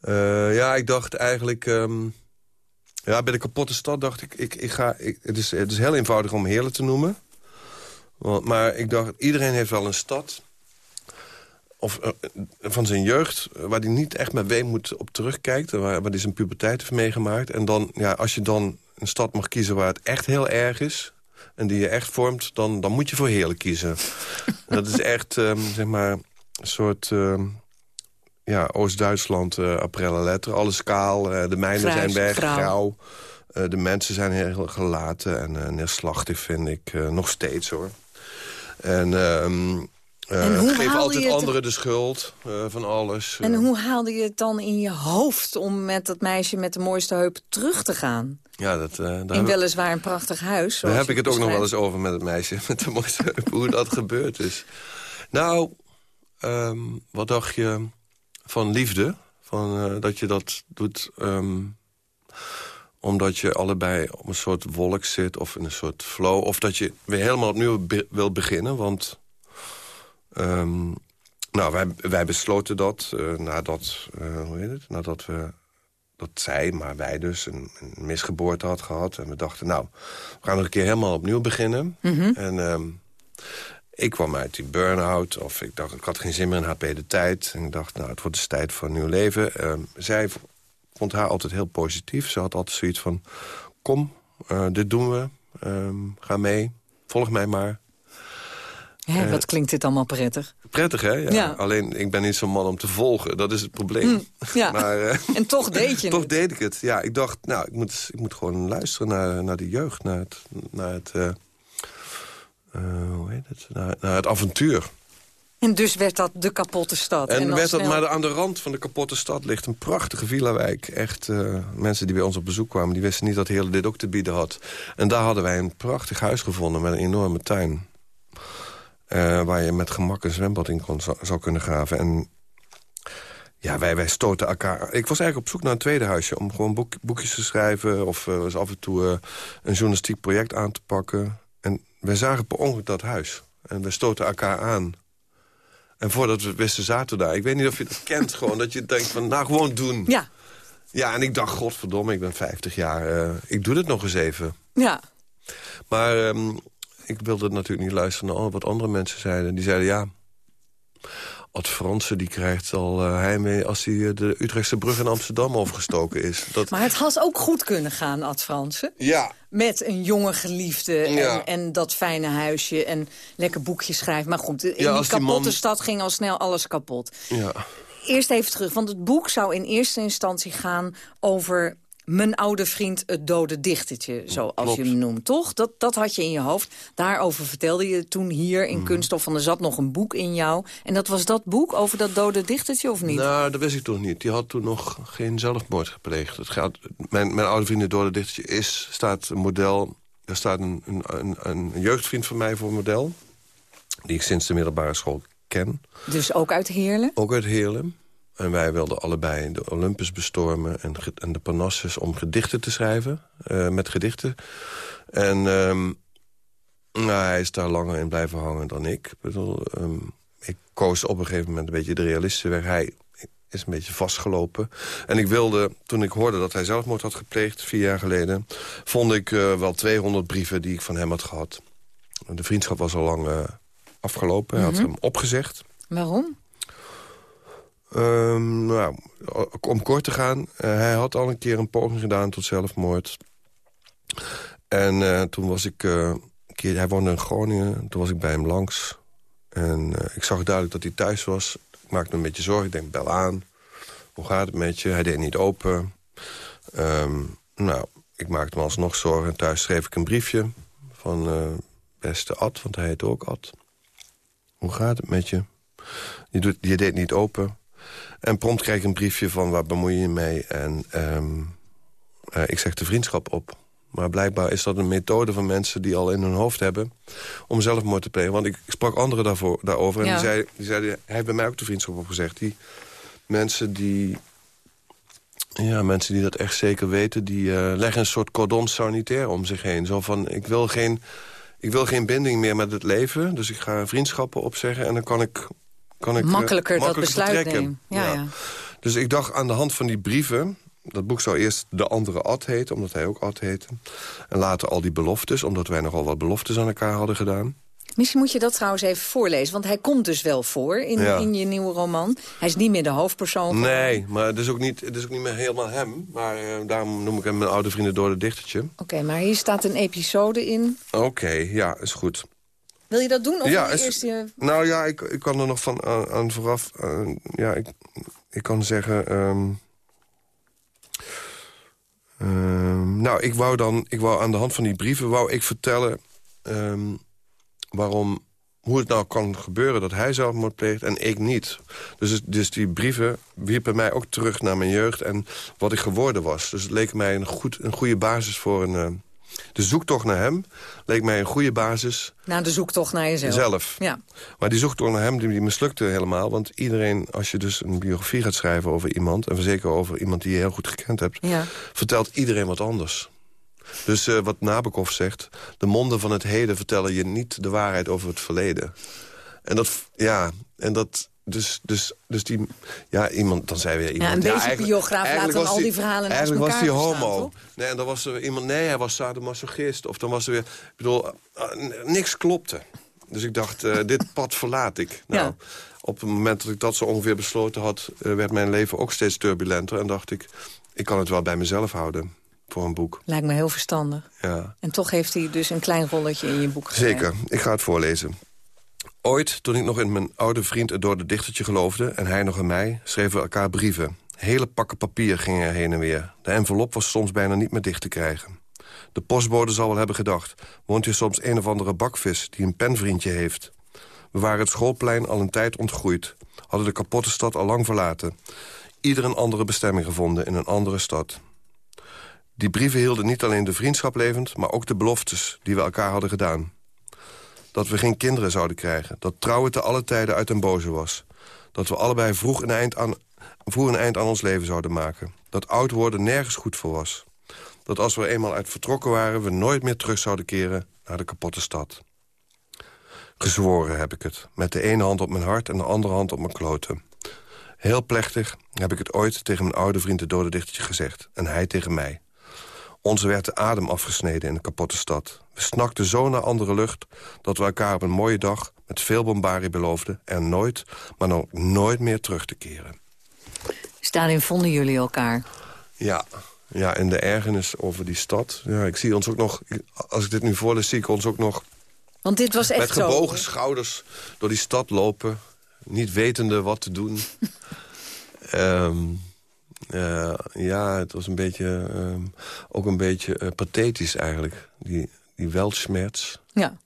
Eh, ja, ik dacht eigenlijk... ehm, ja, bij de kapotte stad dacht ik... ik, ik ga, ik, het, is, het is heel eenvoudig om Heerlen te noemen. Want, maar ik dacht, iedereen heeft wel een stad... Of eh, van zijn jeugd, waar hij niet echt met weemoed op terugkijkt... waar, waar hij zijn puberteit heeft meegemaakt. En dan, ja, als je dan een stad mag kiezen waar het echt heel erg is... en die je echt vormt, dan, dan moet je voor Heerlen kiezen. En dat is echt, ehm, zeg maar, een soort... ehm, ja, Oost-Duitsland, aprelle letter. Alles kaal, eh, de mijnen Grijs, zijn weg, grauw. grauw. Eh, de mensen zijn heel gelaten en neerslachtig, vind ik. nog steeds, hoor. En, ehm eh, En hoe geef altijd het- anderen de schuld eh, van alles. En Eh, hoe haalde je het dan in je hoofd om met dat meisje met de mooiste heupen terug te gaan? ja, dat, eh, daar In weliswaar een prachtig huis. daar heb ik het ook nog wel eens over met het meisje. Met de mooiste heup, hoe dat gebeurd is. Nou, ehm, wat dacht je van liefde? Van, eh, dat je dat doet ehm, omdat je allebei op een soort wolk zit... of in een soort flow. Of dat je weer helemaal opnieuw be- wil beginnen. Want ehm, nou, wij, wij besloten dat eh, nadat, eh, hoe heet het? nadat we... Dat zij, maar wij dus, een, een misgeboorte had gehad. En we dachten, nou, we gaan nog een keer helemaal opnieuw beginnen. Mhm. En ehm, ik kwam uit die burn-out. Of ik dacht, ik had geen zin meer in HP de tijd. En ik dacht, nou, het wordt dus tijd voor een nieuw leven. Ehm, zij vond haar altijd heel positief. Ze had altijd zoiets van, kom, eh, dit doen we. Ehm, ga mee, volg mij maar. Hè, Eh, wat klinkt dit allemaal prettig. Prettig, hè? Ja. Ja. Alleen, ik ben niet zo'n man om te volgen. Dat is het probleem. Hm, ja. Maar, eh, En toch deed je toch het. deed ik het. Ja, ik dacht, nou, ik moet, ik moet gewoon luisteren naar, naar de jeugd. Naar het, naar het, eh, hoe heet het? Naar, naar het avontuur. En dus werd dat de kapotte stad. En, dan werd dat, maar aan de rand van de kapotte stad ligt een prachtige villa-wijk. Echt, mensen die bij ons op bezoek kwamen, die wisten niet dat Heerlen dit ook te bieden had. En daar hadden wij een prachtig huis gevonden met een enorme tuin. Eh, waar je met gemak een zwembad in kon, zou, zou kunnen graven. En ja, wij, wij stoten elkaar... Ik was eigenlijk op zoek naar een tweede huisje... om gewoon boek, boekjes te schrijven... of eh, eens af en toe eh, een journalistiek project aan te pakken. En wij zagen per ongeluk dat huis. En we stoten elkaar aan. En voordat we het wisten zaten we daar. Ik weet niet of je dat kent gewoon. Dat je denkt van, nou gewoon doen. Ja, Ja, en ik dacht, godverdomme, ik ben 50 jaar. ik doe dit nog eens even. ja. Maar ehm, ik wilde natuurlijk niet luisteren naar wat andere mensen zeiden. Die zeiden, ja, Ad Fransen die krijgt al uh, heimwee... als hij eh, de Utrechtse brug in Amsterdam overgestoken is. Dat... Maar het had ook goed kunnen gaan, Ad Fransen. Ja, Met een jonge geliefde en, Ja. en dat fijne huisje en lekker boekjes schrijven. Maar goed, in Ja, die kapotte man- stad ging al snel alles kapot. ja. Eerst even terug, want het boek zou in eerste instantie gaan over... Mijn oude vriend, het dode dichtertje, zoals Klopt. je hem noemt, toch? Dat, dat had je in je hoofd. Daarover vertelde je toen hier in Kunststof van er zat nog een boek in jou. En dat was dat boek over dat dode dichtertje, of niet? Nou, dat wist ik toen niet. Die had toen nog geen zelfmoord gepleegd. Het gaat, mijn, mijn oude vriend, door de dichtertje, is, staat een model... Er staat een, een, een, een jeugdvriend van mij voor model... die ik sinds de middelbare school ken. Dus ook uit Heerlen? Ook uit Heerlen. En wij wilden allebei de Olympus bestormen en, de Parnassus om gedichten te schrijven. eh, met gedichten. En ehm, nou, hij is daar langer in blijven hangen dan ik. Ik, bedoel, ehm, ik koos op een gegeven moment een beetje de realistische weg. Hij is een beetje vastgelopen. En ik wilde, toen ik hoorde dat hij zelfmoord had gepleegd... vier jaar geleden, vond ik eh, wel 200 brieven die ik van hem had gehad. De vriendschap was al lang eh, afgelopen. Hij had Mhm. hem opgezegd. Waarom? Ehm, nou, om kort te gaan, eh, hij had al een keer een poging gedaan tot zelfmoord. En eh, toen was ik, een keer, hij woonde in Groningen, toen was ik bij hem langs. En ik zag duidelijk dat hij thuis was. Ik maakte me een beetje zorgen, ik denk, bel aan. Hoe gaat het met je? Hij deed niet open. Ehm, nou, ik maakte me alsnog zorgen. Thuis schreef ik een briefje van beste Ad, want hij heet ook Ad. Hoe gaat het met je? Je, doet, je deed niet open. En prompt krijg ik een briefje van waar bemoei je je mee? En ehm, eh, ik zeg de vriendschap op. Maar blijkbaar is dat een methode van mensen die al in hun hoofd hebben... om zelfmoord te plegen. Want ik, sprak anderen daarvoor, daarover. En Ja. die, zei, die zeiden, hij heeft bij mij ook de vriendschap opgezegd. Die mensen die... Ja, mensen die dat echt zeker weten... die eh, leggen een soort cordon sanitair om zich heen. Zo van, ik wil geen... Ik wil geen binding meer met het leven, dus ik ga vriendschappen opzeggen... en dan kan ik, kan ik eh, Makkelijker dat besluit nemen. Ja, ja. Dus ik dacht aan de hand van die brieven... dat boek zou eerst De Andere Ad heten, omdat hij ook Ad heette. En later al die beloftes, omdat wij nogal wat beloftes aan elkaar hadden gedaan. Misschien moet je dat trouwens even voorlezen. Want hij komt dus wel voor in, Ja. in je nieuwe roman. Hij is niet meer de hoofdpersoon. Nee, maar het is ook niet, het is ook niet meer helemaal hem. Maar eh, daarom noem ik hem mijn oude vrienden door de dichtertje. Oké, maar hier staat een episode in. Oké, ja, is goed. Wil je dat doen? Of Ja, is- eerst je... Nou ja, ik, ik kan er nog van aan, aan vooraf... eh, ja, ik, ik kan zeggen... ehm, ehm, nou, ik wou dan... Ik wou aan de hand van die brieven wou ik vertellen... ehm, waarom... Hoe het nou kan gebeuren dat hij zelfmoord pleegt en ik niet. Dus, dus die brieven wierpen mij ook terug naar mijn jeugd... en wat ik geworden was. Dus het leek mij een, goed, een goede basis voor een... de zoektocht naar hem leek mij een goede basis Na de zoektocht naar jezelf. zelf. Ja. Maar die zoektocht naar hem die, mislukte helemaal. Want iedereen, als je dus een biografie gaat schrijven over iemand... en zeker over iemand die je heel goed gekend hebt... ja. vertelt iedereen wat anders. Dus eh, wat Nabokov zegt... de monden van het heden vertellen je niet de waarheid over het verleden. En dat, ja, en dat... Dus, dus, dus die, ja, iemand, dan zei weer iemand... een beetje eigenlijk- biograaf laat dan al die- die verhalen Eigenlijk was hij bestaan, homo. Nee, en dan was er iemand, nee, hij was sadomasochist. Of dan was er weer, ik bedoel, eh, n- niks klopte. Dus ik dacht, eh, dit pad verlaat ik. Nou, Ja. op het moment dat ik dat zo ongeveer besloten had... eh, werd mijn leven ook steeds turbulenter. En dacht ik, ik kan het wel bij mezelf houden voor een boek. Lijkt me heel verstandig. Ja. En toch heeft hij dus een klein rolletje in je boek geschreven. Zeker, ik ga het voorlezen. Ooit, toen ik nog in mijn oude vriend het door de dichtertje geloofde... en hij nog in mij, schreven we elkaar brieven. Hele pakken papier gingen er heen en weer. De envelop was soms bijna niet meer dicht te krijgen. De postbode zal wel hebben gedacht... woont hier soms een of andere bakvis die een penvriendje heeft. We waren het schoolplein al een tijd ontgroeid. Hadden de kapotte stad al lang verlaten. Ieder een andere bestemming gevonden in een andere stad. Die brieven hielden niet alleen de vriendschap levend... maar ook de beloftes die we elkaar hadden gedaan. Dat we geen kinderen zouden krijgen. Dat trouwen te alle tijden uit den boze was. Dat we allebei vroeg een eind aan, vroeg een eind aan ons leven zouden maken. Dat oud worden nergens goed voor was. Dat als we eenmaal uit vertrokken waren... we nooit meer terug zouden keren naar de kapotte stad. Gezworen heb ik het. Met de ene hand op mijn hart en de andere hand op mijn kloten. Heel plechtig heb ik het ooit tegen mijn oude vriend de dode gezegd. En hij tegen mij. Onze werd de adem afgesneden in de kapotte stad. We snakten zo naar andere lucht dat we elkaar op een mooie dag... met veel bombarie beloofden er nooit, maar nog nooit meer terug te keren. Daarin vonden jullie elkaar? Ja, ja, en de ergernis over die stad. Ja, ik zie ons ook nog, als ik dit nu voorlees, zie ik ons ook nog... Want dit was echt Met gebogen schouders door die stad lopen, niet wetende wat te doen. um, uh, ja, het was een beetje, um, ook een beetje uh, pathetisch eigenlijk. Die, die weltschmerz. Ja.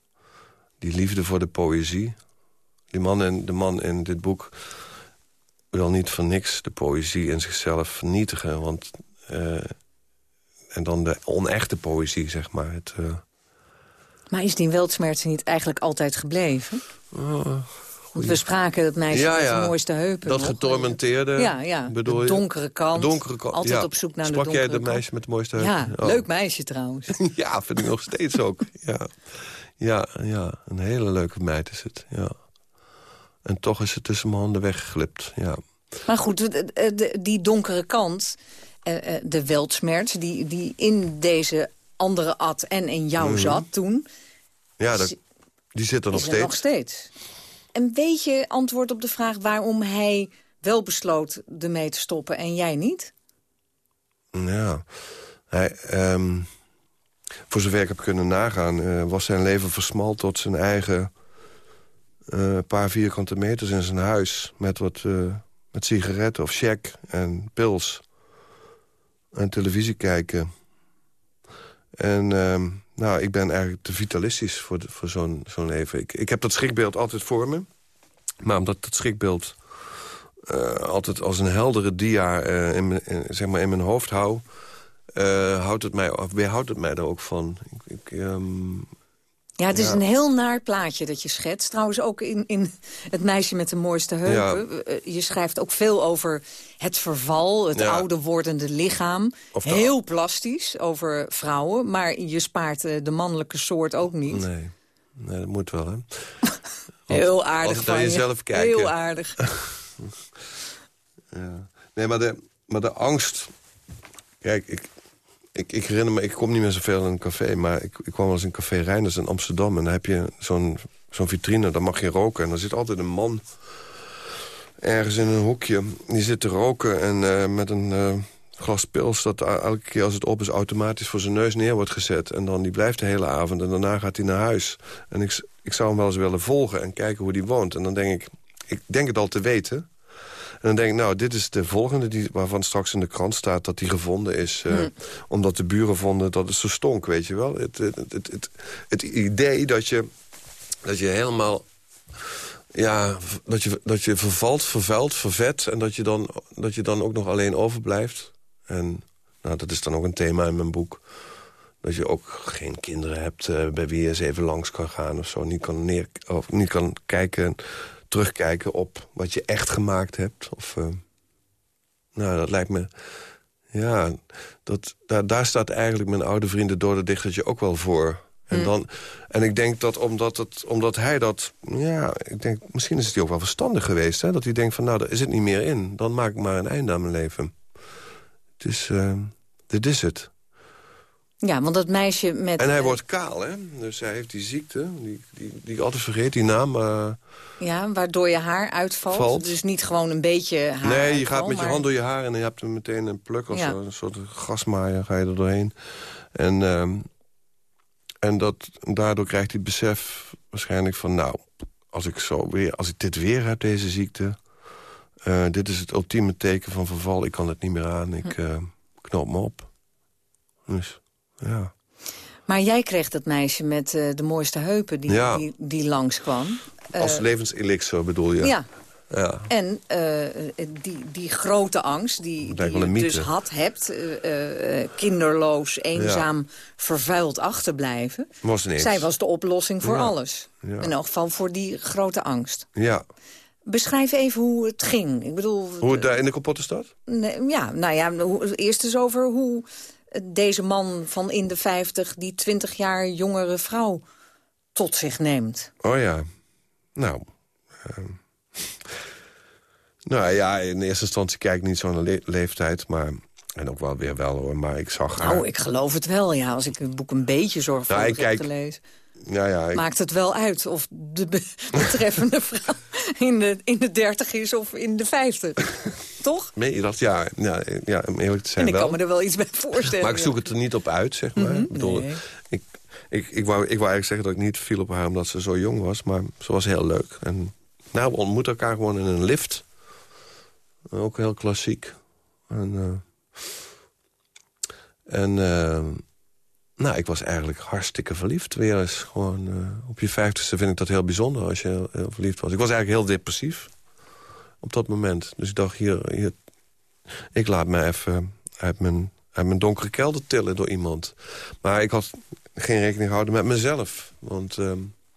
Die liefde voor de poëzie. Die man in, de man in dit boek wil niet voor niks de poëzie in zichzelf vernietigen. Want, uh, en dan de onechte poëzie, zeg maar. Het, maar is die weltschmerz niet eigenlijk altijd gebleven? We spraken het meisje ja, met de mooiste heupen. Dat nog. getormenteerde, Ja, ja. bedoel de je? donkere kant. Donkere kant, Altijd ja. op zoek naar Sprak de jij donkere de kant. meisje met de mooiste heupen? Ja, Oh. leuk meisje trouwens. ja, vind ik nog steeds ook. Ja. Ja, ja, een hele leuke meid is het. Ja. En toch is het tussen mijn handen weggeglipt. Ja. Maar goed, de- de- de- die donkere kant, eh, eh, de weltschmerz... Die, die in deze andere at en in jou Mhm. zat toen... Ja, dat, die zit er nog is steeds. er nog steeds. En weet je antwoord op de vraag waarom hij wel besloot ermee te stoppen en jij niet? Ja. Hij, ehm, voor zover ik heb kunnen nagaan... eh, was zijn leven versmalt tot zijn eigen eh, paar vierkante meters in zijn huis... met wat eh, met sigaretten of check en pils. En televisie kijken. En ehm, nou, ik ben eigenlijk te vitalistisch voor, voor zo'n zo'n leven. Ik, ik heb dat schrikbeeld altijd voor me. Maar omdat dat schrikbeeld eh, altijd als een heldere dia eh, in, in- zeg maar in mijn hoofd hou... eh, houdt het mij, of weerhoudt het mij er ook van. Ik, ik, ehm, Ja, het is Ja. een heel naar plaatje dat je schetst. Trouwens ook in, in Het meisje met de mooiste heupen. Eh, Je schrijft ook veel over het verval, het Ja. ouder wordende lichaam. Heel plastisch over vrouwen. Maar je spaart eh, de mannelijke soort ook niet. nee. nee, dat moet wel, hè. Heel aardig van je. jezelf kijken. Heel aardig. Ja. Nee, maar de, maar de angst... Kijk, ik, ik, ik herinner me, ik kom niet meer zoveel in een café... maar ik, ik kwam wel eens in Café Reinders in Amsterdam... en dan heb je zo'n zo'n vitrine, daar mag je roken... en dan zit altijd een man ergens in een hoekje. Die zit te roken en eh, met een eh, glas pils... dat elke keer als het op is automatisch voor zijn neus neer wordt gezet. En dan die blijft de hele avond en daarna gaat hij naar huis. En ik, ik zou hem wel eens willen volgen en kijken hoe die woont. En dan denk ik, ik denk het al te weten... En dan denk ik, nou, dit is de volgende die, waarvan straks in de krant staat dat die gevonden is. eh, Hm. Omdat de buren vonden dat het zo stonk, weet je wel. Het, het, het, het, het idee dat je, dat je helemaal... Ja, dat je, dat je vervalt, vervuilt, vervet... en dat je, dan, dat je dan ook nog alleen overblijft. En nou, dat is dan ook een thema in mijn boek. Dat je ook geen kinderen hebt eh, bij wie je eens even langs kan gaan of zo. Niet kan, neer, of niet kan kijken, terugkijken op wat je echt gemaakt hebt. Of, eh, nou, dat lijkt me... Ja, dat, daar, daar staat eigenlijk mijn oude vrienden door de dichtertje ook wel voor. En, Hmm. dan, en ik denk dat omdat, het, omdat hij dat... Ja, ik denk, misschien is het ook wel verstandig geweest. Hè? Dat hij denkt van, nou, daar is het niet meer in. Dan maak ik maar een einde aan mijn leven. Dus dit is het. Ja, want dat meisje met... En hij eh, wordt kaal, hè? Dus hij heeft die ziekte, die, die, die ik altijd vergeet, die naam. eh, Ja, waardoor je haar uitvalt. Valt. Dus niet gewoon een beetje haar nee, je uitval, gaat met je hand door je haar en je hebt er meteen een pluk of Ja. zo. Een soort grasmaaier ga je er doorheen. En, ehm, en dat, daardoor krijgt hij het besef waarschijnlijk van... nou, als ik, zo weer, als ik dit weer heb, deze ziekte... eh, dit is het ultieme teken van verval. Ik kan het niet meer aan. Ik Hm. knoop me op. Dus, ja. Maar jij kreeg dat meisje met eh, de mooiste heupen die, Ja. die, die langskwam. Als levenselixer bedoel je? Ja. Ja. En uh, die, die grote angst die, die je dus had, hebt... Uh, uh, kinderloos, eenzaam, ja. vervuild achterblijven... Was zij was de oplossing voor ja. alles. Ja. In elk geval voor die grote angst. Ja. Beschrijf even hoe het ging. Ik bedoel, hoe het daar in de kapotte stad? Nee, ja, nou ja, eerst eens over hoe deze man van in de 50... die 20 jaar jongere vrouw tot zich neemt. Oh ja, nou... Uh, nou ja, in eerste instantie kijk ik niet zo naar le leeftijd, maar... En ook wel weer wel hoor, maar ik zag haar... Nou, ik geloof het wel, ja. Als ik het boek een beetje zorgvuldig nou, heb gelezen... Ja, ja, ik... Maakt het wel uit of de be betreffende vrouw in de, in de 30 is of in de 50. Toch? Meen je dat? Ja, ja, ja om eerlijk te zijn En ik wel. kan me er wel iets bij voorstellen. Maar ik zoek het er niet op uit, zeg maar. Mm -hmm. ik, bedoel, nee. ik, ik, ik, wou, ik wou eigenlijk zeggen dat ik niet viel op haar omdat ze zo jong was. Maar ze was heel leuk. En nou, we ontmoeten elkaar gewoon in een lift. Ook heel klassiek. En, uh, en uh, nou, ik was eigenlijk hartstikke verliefd. Weer eens gewoon uh, op je vijftigste vind ik dat heel bijzonder als je heel, verliefd was. Ik was eigenlijk heel depressief op dat moment. Dus ik dacht, hier, ik laat me even uit mijn, mijn donkere kelder tillen door iemand. Maar ik had geen rekening gehouden met mezelf. Want uh,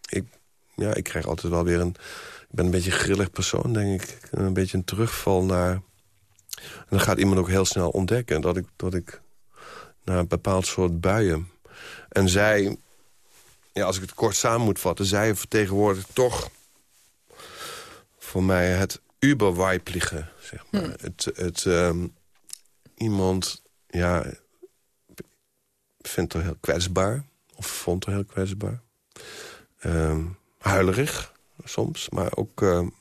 ik, ja, ik krijg altijd wel weer een... Ik ben een beetje een grillig persoon, denk ik. Een beetje een terugval naar... En dan gaat iemand ook heel snel ontdekken dat ik, dat ik naar een bepaald soort buien. En zij, ja, als ik het kort samen moet vatten... zij vertegenwoordigt toch voor mij het uberweibliche, zeg maar. Hm. Het, het um, iemand, ja, vindt er heel kwetsbaar. Of vond er heel kwetsbaar. Um, huilerig, soms, maar ook... Um,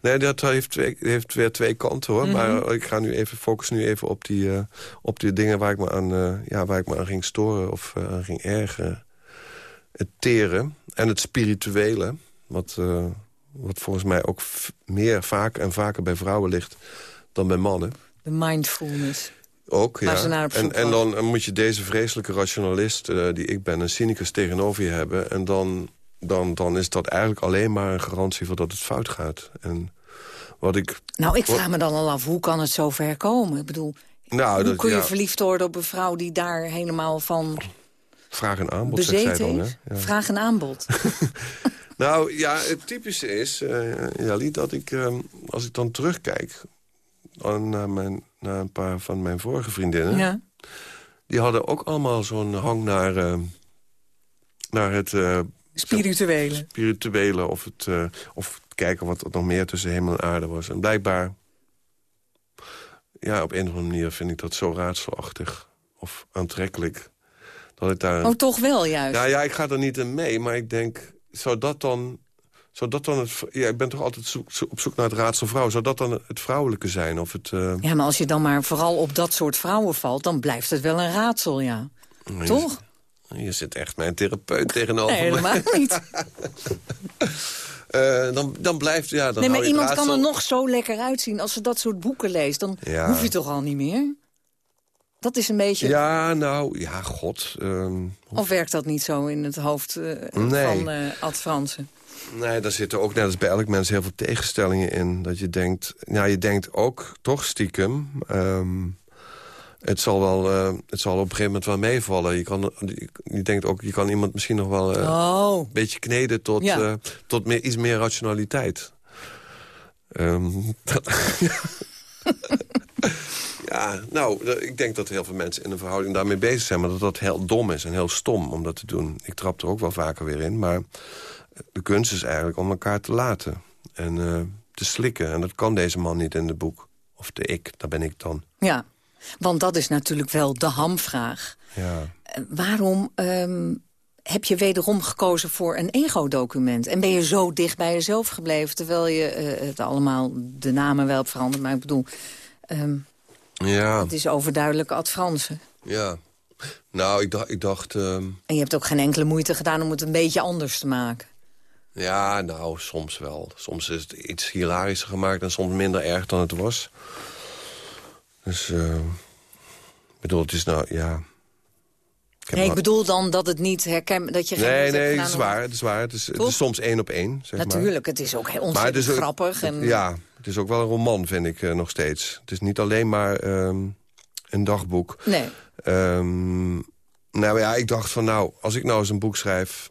Nee, dat heeft, twee, heeft weer twee kanten hoor. Mhm. Mm -hmm. Maar ik ga nu even focussen nu even op die, uh, op die dingen waar ik me aan, uh, ja, waar ik me aan ging storen of uh, aan ging ergeren. Het teren en het spirituele. Wat, wat volgens mij ook meer vaak en vaker bij vrouwen ligt dan bij mannen. De mindfulness. Ook, ja. en, en dan moet je deze vreselijke rationalist, die ik ben, een cynicus tegenover je hebben. En dan dan, dan is dat eigenlijk alleen maar een garantie voor dat het fout gaat. En wat ik... Nou, ik vraag me dan al af, hoe kan het zo ver komen? Ik bedoel, nou, hoe dat, kun je ja, verliefd worden op een vrouw die daar helemaal van Vraag en aanbod, bezeten dan. Hè? Ja. Vraag en aanbod. Nou, ja, het typische is, uh, Jali, dat ik, uh, als ik dan terugkijk... naar, mijn, naar een paar van mijn vorige vriendinnen... Ja. die hadden ook allemaal zo'n hang naar, uh, naar het... Spirituele. spirituele of het, uh, of kijken wat er nog meer tussen hemel en aarde was. En blijkbaar, ja, op een of andere manier vind ik dat zo raadselachtig of aantrekkelijk. Dat ik daar... Oh, toch wel juist? Ja, ja, ik ga er niet in mee, maar ik denk, zou dat dan... Zou dat dan het, ja, ik ben toch altijd zoek, op zoek naar het raadsel vrouw. Zou dat dan het vrouwelijke zijn? Of het, uh... Ja, maar als je dan maar vooral op dat soort vrouwen valt... dan blijft het wel een raadsel, ja. Nee, toch? Je zit echt mijn therapeut tegenover nee, helemaal me. niet. uh, dan, dan blijft, ja, dan Nee, maar iemand kan er nog zo lekker uitzien als ze dat soort boeken leest. Dan ja. hoef je toch al niet meer? Dat is een beetje... Ja, nou, ja, god. Um... Of werkt dat niet zo in het hoofd uh, nee. van uh, Ad Fransen? Nee, daar zitten ook net als bij elk mens heel veel tegenstellingen in. Dat je denkt, ja, je denkt ook toch stiekem... Um, het zal, wel, uh, het zal op een gegeven moment wel meevallen. Je, kan, je denkt ook, je kan iemand misschien nog wel uh, oh. een beetje kneden tot, ja. uh, tot meer, iets meer rationaliteit. Um, ja, nou, ik denk dat heel veel mensen in een verhouding daarmee bezig zijn... maar dat dat heel dom is en heel stom om dat te doen. Ik trap er ook wel vaker weer in, maar de kunst is eigenlijk om elkaar te laten. En te slikken, en dat kan deze man niet in het boek. Of de ik, daar ben ik dan. Ja. Want dat is natuurlijk wel de hamvraag. Ja. Uh, waarom um, heb je wederom gekozen voor een ego-document? En ben je zo dicht bij jezelf gebleven... terwijl je uh, het allemaal de namen wel hebt veranderd. Maar ik bedoel, um, ja. het is overduidelijk Ad Fransen. Ja. Nou, ik dacht... Ik dacht um... En je hebt ook geen enkele moeite gedaan om het een beetje anders te maken. Ja, nou, soms wel. Soms is het iets hilarischer gemaakt en soms minder erg dan het was. Dus, uh, ik bedoel, het is nou, ja... heb Nee, ik bedoel dan dat het niet herken, dat je geen Nee, nee, het is waar. Het is, waar. Het is, het is soms één op één, zeg maar. Natuurlijk, het is ook heel het ontzettend is ook- grappig. En, Ja, het is ook wel een roman, vind ik eh, nog steeds. Het is niet alleen maar ehm, een dagboek. Nee. Ehm, nou ja, ik dacht van nou, als ik nou eens een boek schrijf...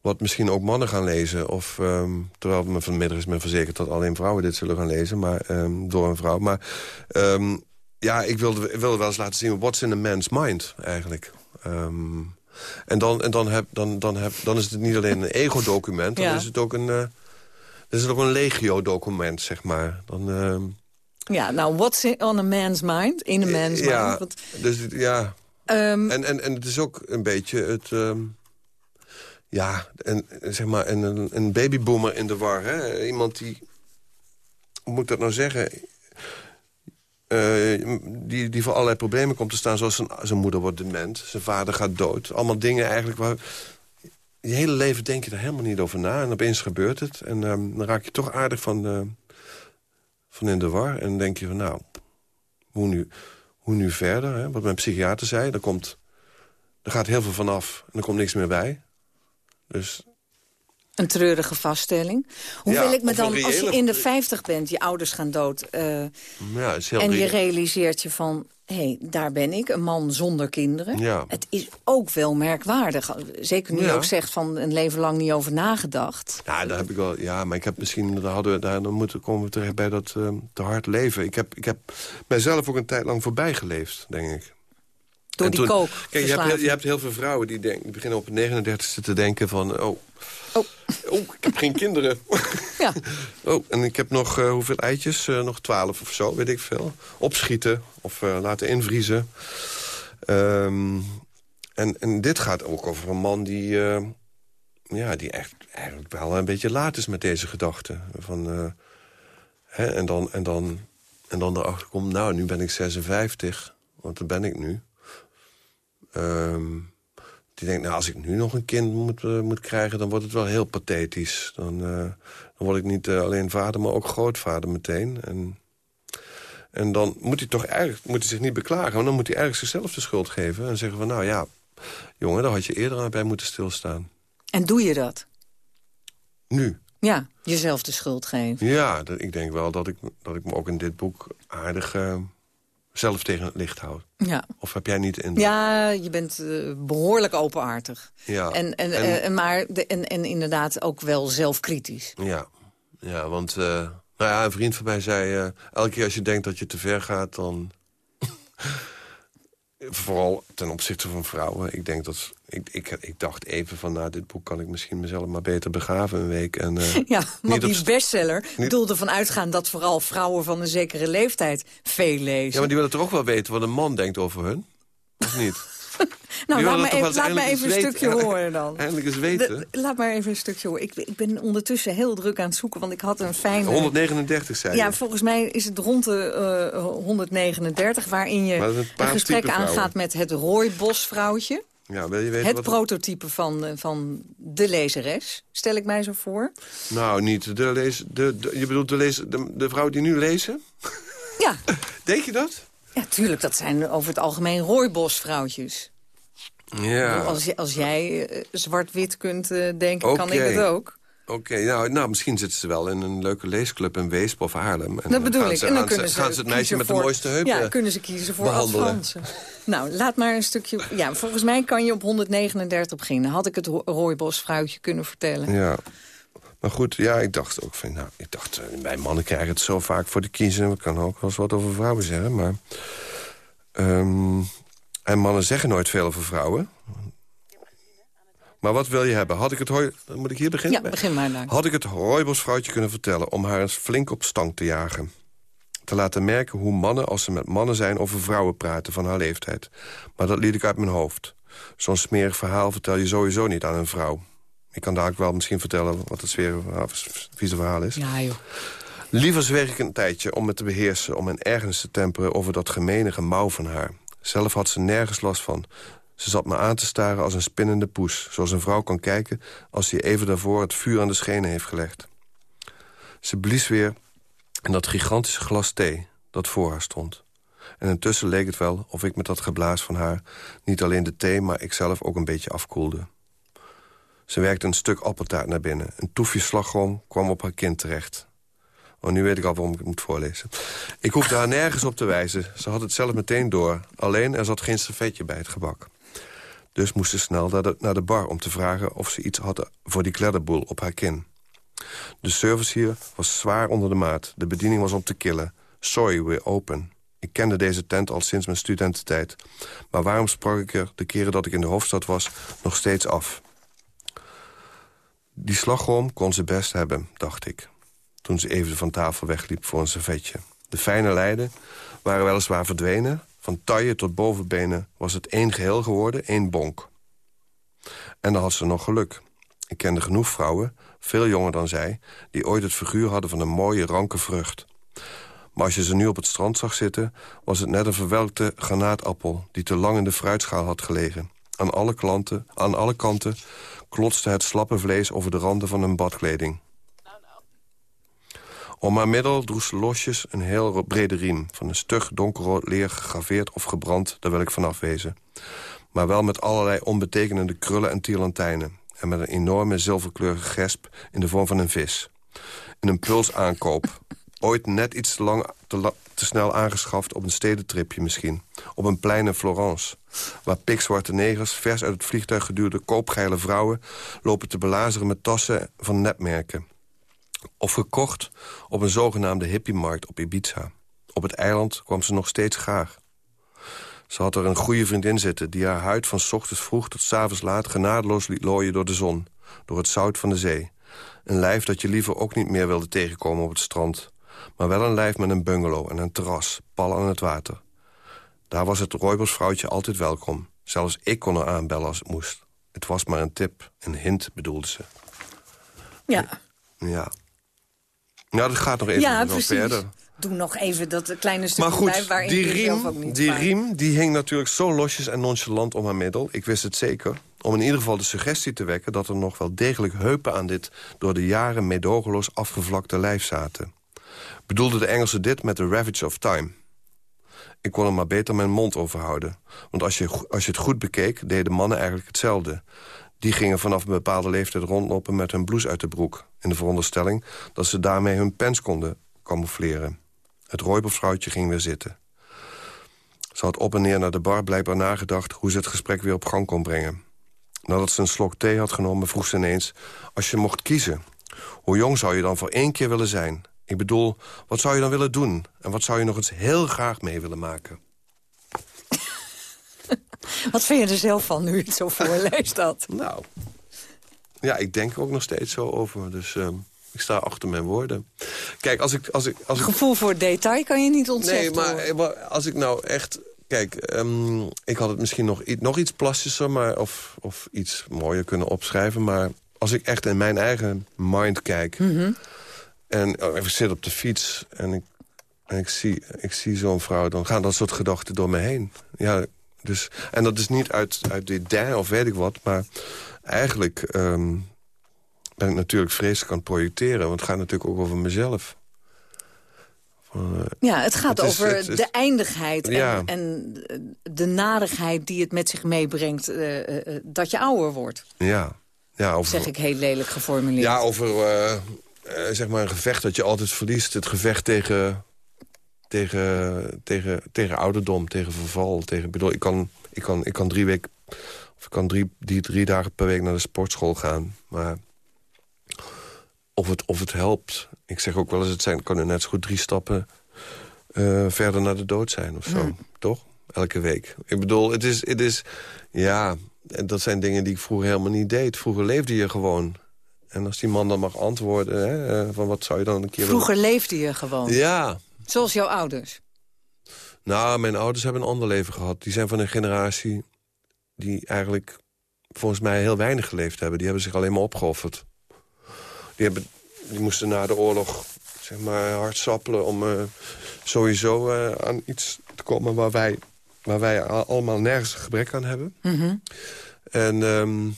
wat misschien ook mannen gaan lezen... of ehm, terwijl me vanmiddag is men verzekerd dat alleen vrouwen dit zullen gaan lezen... Maar, ehm, door een vrouw. Maar ehm, ja, ik wilde, wilde wel eens laten zien... what's in a man's mind, eigenlijk. En dan, en dan, heb, dan, dan, heb, dan is het niet alleen een ego-document... dan Ja. is het ook een... eh, dan is het ook een legio-document, zeg maar. Dan, Ja, nou, what's in- on a man's mind? In a man's ja, mind. Want, dus het- ja. En, en, en het is ook een beetje het... ja, een, zeg maar een, een- babyboomer in de war. Hè? Iemand die... Hoe moet ik dat nou zeggen? Eh, die, die voor allerlei problemen komt te staan. Zoals zijn, zijn moeder wordt dement. Zijn vader gaat dood. Allemaal dingen eigenlijk waar... Je hele leven denk je er helemaal niet over na. En opeens gebeurt het. En ehm, dan raak je toch aardig van, van in de war. En dan denk je van nou, hoe nu, hoe nu verder? Hè? Wat mijn psychiater zei, er, komt, er gaat heel veel vanaf en er komt niks meer bij. Dus een treurige vaststelling. Hoe Ja, wil ik me dan, als je in de 50 bent, je ouders gaan dood... eh, ja, is heel en je realiseert je van, hé, hey, daar ben ik, een man zonder kinderen. Ja. Het is ook wel merkwaardig. Zeker nu je Ja. ook zegt van een leven lang niet over nagedacht. Ja, daar heb ik wel. Ja, maar ik heb misschien. Daar hadden we, daar, dan moeten komen we terecht bij dat ehm, te hard leven. Ik heb, ik heb mijzelf ook een tijd lang voorbij geleefd, denk ik. Door En die toen- kook. Kijk, je hebt, heel- je hebt heel veel vrouwen die, beginnen op het 39ste te denken van... Oh, oh. ik heb geen kinderen. Ja. Oh, en ik heb nog eh, hoeveel eitjes? Eh, nog twaalf of zo, weet ik veel. Opschieten of eh, laten invriezen. Ehm, en, en dit gaat ook over een man die... ja, die echt eigenlijk wel een beetje laat is met deze gedachten. Van, hè, en, dan, en, dan, en dan erachter komt, nou, nu ben ik 56. Want dat ben ik nu. Ehm, die denkt, nou, als ik nu nog een kind moet, eh, moet krijgen... dan wordt het wel heel pathetisch. Dan, eh, dan word ik niet eh, alleen vader, maar ook grootvader meteen. En, en dan moet hij toch eigenlijk moet hij zich niet beklagen... want dan moet hij eigenlijk zichzelf de schuld geven... en zeggen van, nou ja, jongen, daar had je eerder aan bij moeten stilstaan. En doe je dat? Nu. Ja, jezelf de schuld geven. Ja, ik denk wel dat ik, dat ik me ook in dit boek aardig zelf tegen het licht houd. Ja. Of heb jij niet in? Ja, je bent eh, behoorlijk openhartig. Ja. En, en, En- eh, maar de, en, en inderdaad ook wel zelfkritisch. Ja, ja want eh, nou ja, een vriend van mij zei... elke keer als je denkt dat je te ver gaat, dan... Vooral ten opzichte van vrouwen. Ik, denk dat, ik, ik, ik dacht even van, nou, dit boek kan ik misschien mezelf maar beter begraven een week. En, eh, Ja, want op die st- bestseller niet- bedoelde ervan uitgaan... dat vooral vrouwen van een zekere leeftijd veel lezen. Ja, maar die willen toch ook wel weten wat een man denkt over hun? Of niet? nou, laat, wel even, laat een stukje weten. horen dan. Eindelijk eens weten. De- laat maar even een stukje horen. Ik, ik ben ondertussen heel druk aan het zoeken, want ik had een fijne... 139 zei Ja, je. volgens mij is het rond de eh, 139... waarin je Maar een gesprek aangaat met het rooibosvrouwtje. Ja, wil je weten Het wat... prototype van, eh, van de lezeres, stel ik mij zo voor. Nou, niet de lees, de, de- je bedoelt de, lees, de, de vrouw die nu lezen? Ja. Denk je dat? Ja, tuurlijk, dat zijn over het algemeen rooibosvrouwtjes. Ja. Als, als jij eh, zwart-wit kunt eh, denken, kan ik het ook. Oké, nou, nou, misschien zitten ze wel in een leuke leesclub in Weesp of Haarlem. En Dat bedoel ik. Ze, en dan gaan kunnen ze, gaan ze het meisje met voor, de mooiste heup Ja, kunnen ze kiezen voor. Alfonsen. Nou, laat maar een stukje... Ja, volgens mij kan je op 139 beginnen. Had ik het ro- rooibosvrouwtje kunnen vertellen. Ja. Maar goed, ja, ik dacht ook van, nou, ik dacht, eh, wij mannen krijgen het zo vaak voor de kiezen. We kunnen ook wel eens wat over vrouwen zeggen, maar... ehm, en mannen zeggen nooit veel over vrouwen. Maar wat wil je hebben? Had ik het hooi... Moet ik hier beginnen? Ja, begin maar dan. Had ik het rooibosvrouwtje kunnen vertellen om haar eens flink op stang te jagen. Te laten merken hoe mannen als ze met mannen zijn over vrouwen praten van haar leeftijd. Maar dat liet ik uit mijn hoofd. Zo'n smerig verhaal vertel je sowieso niet aan een vrouw. Ik kan daar ook wel misschien vertellen wat het smerig vieze verhaal is. Ja, joh. Liever zweeg ik een tijdje om me te beheersen... om mijn ergernis te temperen over dat gemene gemauw van haar. Zelf had ze nergens last van. Ze zat me aan te staren als een spinnende poes... zoals een vrouw kan kijken als ze even daarvoor het vuur aan de schenen heeft gelegd. Ze blies weer in dat gigantische glas thee dat voor haar stond. En intussen leek het wel of ik met dat geblaas van haar... niet alleen de thee, maar ikzelf ook een beetje afkoelde. Ze werkte een stuk appeltaart naar binnen. Een toefje slagroom kwam op haar kind terecht. Oh, nu weet ik al waarom ik het moet voorlezen. Ik hoefde haar nergens op te wijzen. Ze had het zelf meteen door. Alleen er zat geen servetje bij het gebak. Dus moest ze snel naar de, naar de bar om te vragen... of ze iets hadden voor die kledderboel op haar kin. De service hier was zwaar onder de maat. De bediening was om te killen. Sorry, we're open. Ik kende deze tent al sinds mijn studententijd. Maar waarom sprak ik er de keren dat ik in de hoofdstad was nog steeds af? Die slagroom kon ze best hebben, dacht ik. Toen ze even van tafel wegliep voor een servetje. De fijne lijden waren weliswaar verdwenen. Van taille tot bovenbenen was het één geheel geworden, één bonk. En dan had ze nog geluk. Ik kende genoeg vrouwen, veel jonger dan zij... die ooit het figuur hadden van een mooie, ranke vrucht. Maar als je ze nu op het strand zag zitten... was het net een verwelkte granaatappel... die te lang in de fruitschaal had gelegen. Aan alle, klanten, aan alle kanten klotste het slappe vlees over de randen van hun badkleding. Om haar middel droeg ze losjes een heel brede riem... van een stug donkerrood leer gegraveerd of gebrand, daar wil ik vanaf wezen. Maar wel met allerlei onbetekenende krullen en tierlantijnen... en met een enorme zilverkleurige gesp in de vorm van een vis. In een pulsaankoop, ooit net iets te, lang, te, te, snel aangeschaft op een stedentripje misschien. Op een plein in Florence. Waar pikzwarte negers, vers uit het vliegtuig geduwde koopgeile vrouwen... lopen te belazeren met tassen van netmerken. Of gekocht op een zogenaamde hippiemarkt op Ibiza. Op het eiland kwam ze nog steeds graag. Ze had er een goede vriendin zitten... die haar huid van ochtends vroeg tot s avonds laat... genadeloos liet looien door de zon, door het zout van de zee. Een lijf dat je liever ook niet meer wilde tegenkomen op het strand. Maar wel een lijf met een bungalow en een terras, pal aan het water. Daar was het Roybersvrouwtje altijd welkom. Zelfs ik kon haar aanbellen als het moest. Het was maar een tip, een hint bedoelde ze. Ja. Ja. Nou, dat gaat nog even ja, wel verder. Doe nog even dat kleine stukje Maar goed, bij waarin die zelf ook riem, niet die riem die hing natuurlijk zo losjes en nonchalant om haar middel. Ik wist het zeker. Om in ieder geval de suggestie te wekken... dat er nog wel degelijk heupen aan dit door de jaren meedogenloos afgevlakte lijf zaten. Bedoelde de Engelsen dit met de ravage of time? Ik kon er maar beter mijn mond over houden. Want als je, als je het goed bekeek, deden mannen eigenlijk hetzelfde. Die gingen vanaf een bepaalde leeftijd rondlopen met hun blouse uit de broek... in de veronderstelling dat ze daarmee hun pens konden camoufleren. Het Roybersvrouwtje ging weer zitten. Ze had op en neer naar de bar blijkbaar nagedacht... hoe ze het gesprek weer op gang kon brengen. Nadat ze een slok thee had genomen, vroeg ze ineens... als je mocht kiezen, hoe jong zou je dan voor één keer willen zijn? Ik bedoel, wat zou je dan willen doen? En wat zou je nog eens heel graag mee willen maken? Wat vind je er zelf van nu je het zo voorleest dat? Nou, ja, ik denk er ook nog steeds zo over. Dus ehm, ik sta achter mijn woorden. Kijk, als ik... Als ik, als ik Gevoel voor detail kan je niet ontzeggen. Nee, maar, eh, als ik nou echt... Kijk, ehm, ik had het misschien nog, nog iets plastischer maar, of, of iets mooier kunnen opschrijven. Maar als ik echt in mijn eigen mind kijk... en oh, ik zit op de fiets en ik, en ik zie, ik zie zo'n vrouw... dan gaan dat soort gedachten door me heen. Ja, dus, en dat is niet uit, uit dit of weet ik wat, maar eigenlijk... ehm, ben ik natuurlijk vreselijk aan het projecteren. Want het gaat natuurlijk ook over mezelf. Van, eh, Ja, het gaat Het is- over het is- de eindigheid en, Ja. en de narigheid die het met zich meebrengt eh, eh, dat je ouder wordt. Ja. ja over, Zeg ik heel lelijk geformuleerd. Ja, over zeg maar een gevecht dat je altijd verliest. Het gevecht tegen, tegen, tegen, tegen ouderdom, tegen verval. Tegen, bedoel, ik kan, ik kan, ik kan drie weken... Of ik kan drie, die drie dagen per week naar de sportschool gaan. Maar of het, of het helpt... Ik zeg ook wel eens, het zijn, kan er net zo goed drie stappen... eh, verder naar de dood zijn of zo. Toch? Elke week. Ik bedoel, het is, het is... Ja, en dat zijn dingen die ik vroeger helemaal niet deed. Vroeger leefde je gewoon. En als die man dan mag antwoorden... Hè, eh, van wat zou je dan een keer... willen- Vroeger leefde je gewoon. Ja. Zoals jouw ouders. Nou, mijn ouders hebben een ander leven gehad. Die zijn van een generatie die eigenlijk volgens mij heel weinig geleefd hebben. Die hebben zich alleen maar opgeofferd. Die, hebben, die moesten na de oorlog zeg maar, hard sappelen om eh, sowieso eh, aan iets te komen waar wij, waar wij allemaal nergens gebrek aan hebben. Mhm. En ehm,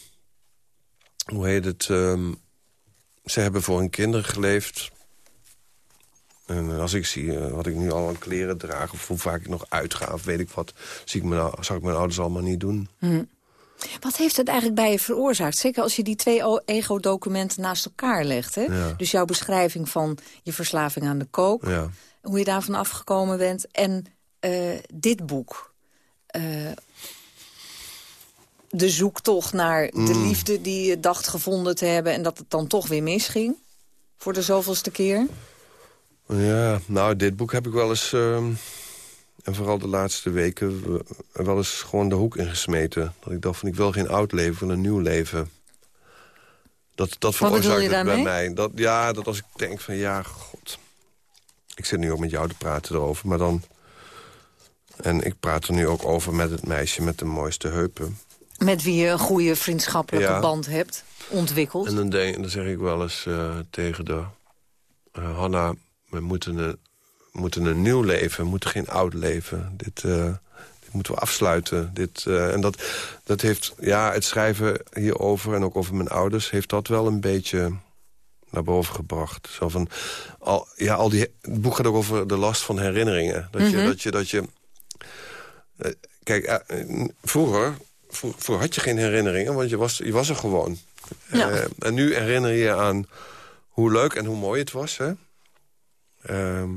hoe heet het? ehm, ze hebben voor hun kinderen geleefd. En als ik zie eh, wat ik nu al aan kleren draag... of hoe vaak ik nog uitga of weet ik wat... Zie ik mijn, zou ik mijn ouders allemaal niet doen. Hm. Wat heeft het eigenlijk bij je veroorzaakt? Zeker als je die twee ego-documenten naast elkaar legt. Hè? Ja. Dus jouw beschrijving van je verslaving aan de kook... Ja. hoe je daarvan afgekomen bent... en eh, dit boek. Eh, de zoektocht naar de Mm. liefde die je dacht gevonden te hebben... en dat het dan toch weer misging? Voor de zoveelste keer? Ja, nou, dit boek heb ik wel eens... ehm, en vooral de laatste weken wel eens gewoon de hoek ingesmeten. Dat ik dacht van, ik wil geen oud leven, ik wil een nieuw leven. Dat, dat veroorzaakt bij mij. Dat, ja, dat als ik denk van, ja, god... Ik zit nu ook met jou te praten erover, maar dan... En ik praat er nu ook over met het meisje met de mooiste heupen. Met wie je een goede vriendschappelijke Ja. band hebt ontwikkeld. En dan, denk, dan zeg ik wel eens eh, tegen de... eh, Hanna, we moeten een, moeten een nieuw leven, we moeten geen oud leven. Dit, eh, dit moeten we afsluiten. Dit, eh, en dat, dat heeft, ja, het schrijven hierover en ook over mijn ouders... heeft dat wel een beetje naar boven gebracht. Zo van, al, ja, al die, het boek gaat ook over de last van herinneringen. Dat je... Mhm. Dat je, dat je eh, kijk, vroeger, vro- vroeger had je geen herinneringen, want je was, je was er gewoon. Ja. En nu herinner je je aan hoe leuk en hoe mooi het was. Hè? Ehm,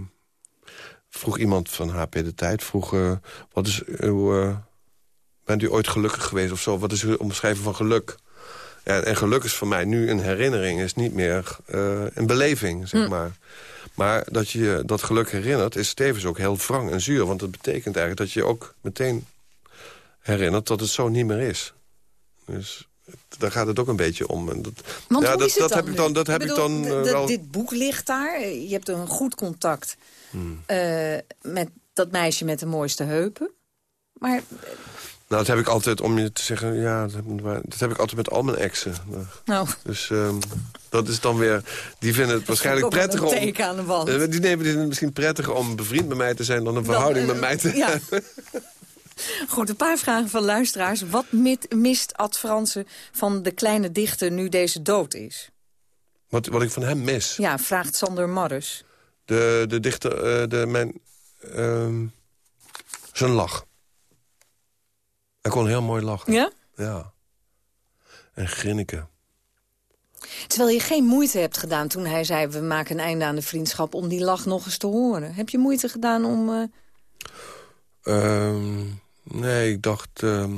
vroeg iemand van HP De Tijd, vroeg... eh, wat is uw, eh, bent u ooit gelukkig geweest of zo? Wat is uw omschrijving van geluk? Ja, en geluk is voor mij nu een herinnering, is niet meer eh, een beleving, zeg Hm. maar. Maar dat je je dat geluk herinnert, is tevens ook heel wrang en zuur. Want dat betekent eigenlijk dat je ook meteen herinnert dat het zo niet meer is. Dus daar gaat het ook een beetje om. En dat, Want ja, dat, dat heb ik dan, dat heb ik, bedoel, dan eh, wel... Dit boek ligt daar. Je hebt een goed contact Hmm. eh, met dat meisje met de mooiste heupen. Maar Nou, dat heb ik altijd, om je te zeggen... Ja, dat heb, ik altijd met al mijn exen. nou, Dus ehm, dat is dan weer... Die vinden het waarschijnlijk prettiger om... teken aan de wand. Eh, die nemen het misschien prettiger om bevriend met mij te zijn... dan een verhouding eh, met mij te ja. hebben. goed, een paar vragen van luisteraars. Wat mist Ad Fransen van de kleine dichter nu deze dood is? Wat, wat ik van hem mis. Ja, vraagt Sander Marrus. De, de dichter, eh, de, mijn, ehm, zijn lach. Hij kon heel mooi lachen. Ja? Ja. En grinniken. Terwijl je geen moeite hebt gedaan toen hij zei... we maken een einde aan de vriendschap om die lach nog eens te horen. Heb je moeite gedaan om... Ehm, nee, ik dacht, ehm,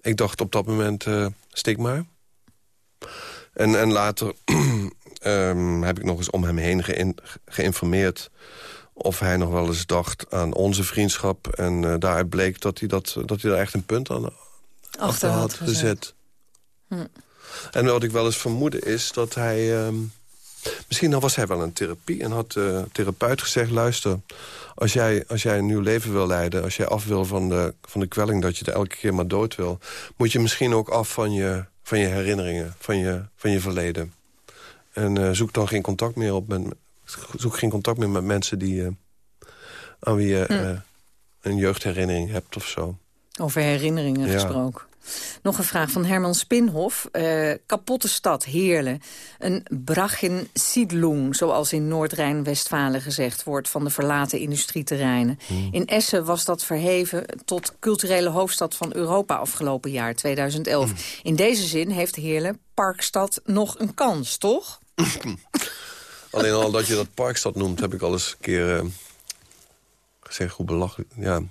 ik dacht op dat moment, eh stik maar. En, en later ehm, heb ik nog eens om hem heen geïn- geïnformeerd... of hij nog wel eens dacht aan onze vriendschap. En eh, daaruit bleek dat hij, dat, dat hij daar echt een punt aan achter had gezet. hm. En wat ik wel eens vermoedde is dat hij... ehm, misschien was hij wel een therapie en had de therapeut gezegd... luister, als jij, als jij een nieuw leven wil leiden... als jij af wil van de, van de kwelling dat je er elke keer maar dood wil... moet je misschien ook af van je, van je herinneringen, van je, van je verleden. En eh, zoek dan geen contact meer op met, zoek geen contact meer met mensen die, eh, aan wie je Hm. eh, een jeugdherinnering hebt of zo. Over herinneringen Ja. gesproken. Nog een vraag van Herman Spinhof. Eh, kapotte stad, Heerlen. Een Brachin Siedlung, zoals in Noord-Rijn-Westfalen gezegd wordt... van de verlaten industrieterreinen. Hmm. In Essen was dat verheven tot culturele hoofdstad van Europa afgelopen jaar, 2011. Hmm. In deze zin heeft Heerlen, parkstad, nog een kans, toch? Alleen al dat je dat Parkstad noemt, heb ik al eens een keer eh, gezegd hoe belachelijk. Ja,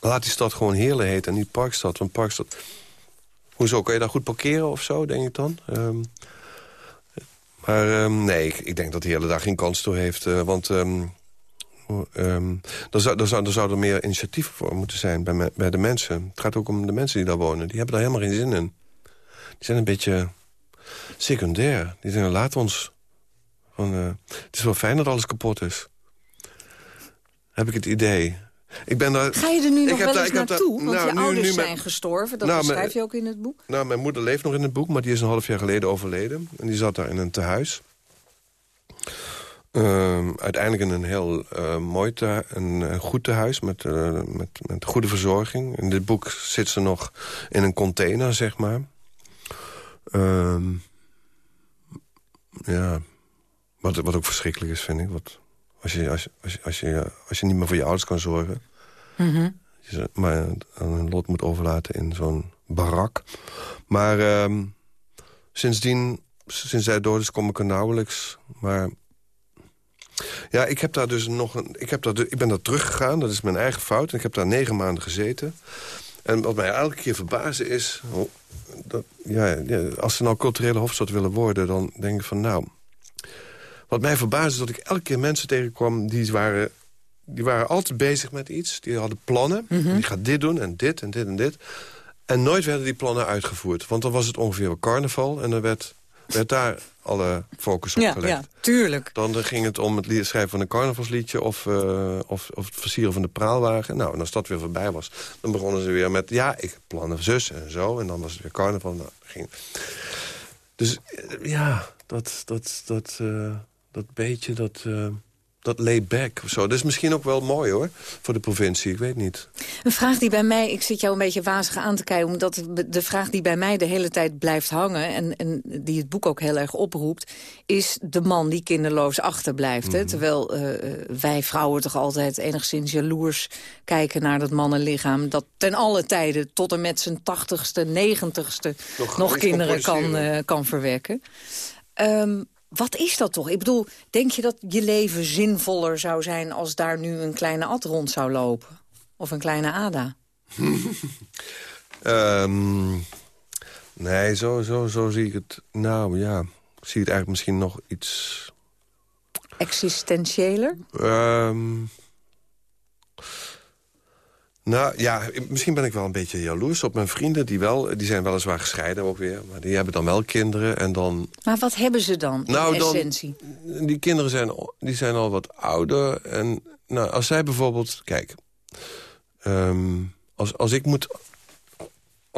laat die stad gewoon Heerlen heten en niet Parkstad. Want Parkstad, hoezo, kan je daar goed parkeren of zo, denk ik dan? Ehm, maar ehm, nee, ik, denk dat Heerlen daar geen kans toe heeft. eh, want er, zou, zou, zou er meer initiatief voor moeten zijn bij, bij de mensen. Het gaat ook om de mensen die daar wonen. Die hebben daar helemaal geen zin in. Die zijn een beetje secundair. Die zeggen, laat ons van, eh, het is wel fijn dat alles kapot is. Heb ik het idee. Ik ben daar, Ga je er nu nog wel eens naartoe? Want nou, je nu- ouders nu zijn gestorven, dat Nou, beschrijf je ook in het boek. Nou, mijn moeder leeft nog in het boek, maar die is een half jaar geleden overleden. En die zat daar in een tehuis. Ehm, uiteindelijk in een heel eh, mooi een, een goed tehuis met, eh, met, met goede verzorging. In dit boek zit ze nog in een container, zeg maar. Ehm, ja, wat, wat ook verschrikkelijk is, vind ik. Wat, Als je, als, als, als, je, als je niet meer voor je ouders kan zorgen... Mhm. je ze maar aan een lot moet overlaten in zo'n barak. Maar ehm, sindsdien, sinds zij dood is, kom ik er nauwelijks. Maar ja, ik heb daar dus nog een. Ik, heb daar, ik ben daar teruggegaan, dat is mijn eigen fout. En ik heb daar negen maanden gezeten. En wat mij elke keer verbazen is... oh, dat, ja, ja, als ze nou culturele hoofdstad willen worden... dan denk ik van nou... Wat mij verbaast is dat ik elke keer mensen tegenkwam... die waren, die waren altijd bezig met iets. Die hadden plannen. Die gaat dit doen en dit en dit en dit. En nooit werden die plannen uitgevoerd. Want dan was het ongeveer wel carnaval... en dan werd, werd daar alle focus op Ja, gelegd. ja, tuurlijk. Dan ging het om het schrijven van een carnavalsliedje... Of, eh, of, of het versieren van de praalwagen. Nou, en als dat weer voorbij was... dan begonnen ze weer met... ja, ik heb plannen zus en zo. En dan was het weer carnaval. Nou, ging... Dus eh, ja, dat, dat, dat, eh, dat beetje, dat, eh, dat laid back of zo. Dat is misschien ook wel mooi, hoor, voor de provincie. Ik weet niet. Een vraag die bij mij, ik zit jou een beetje wazig aan te kijken... omdat de vraag die bij mij de hele tijd blijft hangen... en, en die het boek ook heel erg oproept... is de man die kinderloos achterblijft. hè? Terwijl eh, wij vrouwen toch altijd enigszins jaloers kijken naar dat mannenlichaam... dat ten alle tijden tot en met zijn tachtigste, negentigste... Nog nog, kinderen kan eh, kan verwekken. Ehm, wat is dat toch? Ik bedoel, denk je dat je leven zinvoller zou zijn... als daar nu een kleine ad rond zou lopen? Of een kleine Ada? Ehm, nee, zo, zo, zo zie ik het. Nou ja, ik zie het eigenlijk misschien nog iets... Existentiëler? Ehm, nou ja, misschien ben ik wel een beetje jaloers op mijn vrienden. Die, wel, die zijn weliswaar gescheiden ook weer. Maar die hebben dan wel kinderen. En dan, Maar wat hebben ze dan, in Nou, dan- essentie? die kinderen zijn, die zijn al wat ouder. En nou, als zij bijvoorbeeld... Kijk, ehm, als, als ik moet...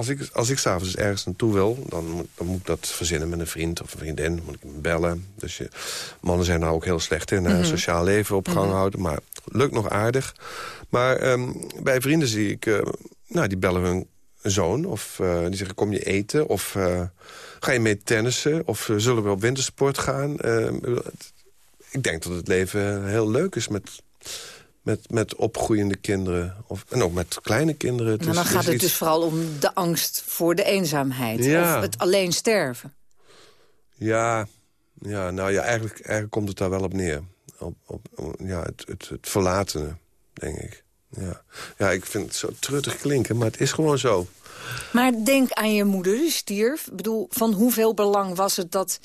Als ik, als ik s'avonds ergens naartoe wil, dan moet, dan moet ik dat verzinnen met een vriend of een vriendin. Dan moet ik hem bellen. Dus je, mannen zijn nou ook heel slecht in, hè, sociaal leven op gang houden. Maar lukt nog aardig. Maar ehm, bij vrienden zie ik, eh, nou, die bellen hun zoon. Of eh, die zeggen, kom je eten? Of ga je mee tennissen? Of zullen we op wintersport gaan? Ehm, ik denk dat het leven heel leuk is met, met, met opgroeiende kinderen. Of, en ook met kleine kinderen. Het Maar is- dan is gaat het iets- dus vooral om de angst voor de eenzaamheid. Ja. Of het alleen sterven. Ja, ja nou ja, eigenlijk, eigenlijk komt het daar wel op neer. Op, op, op- ja, het, het, het verlatene, denk ik. Ja. ja, ik vind het zo truttig klinken, maar het is gewoon zo. Maar denk aan je moeder, die stierf. Ik bedoel, van hoeveel belang was het dat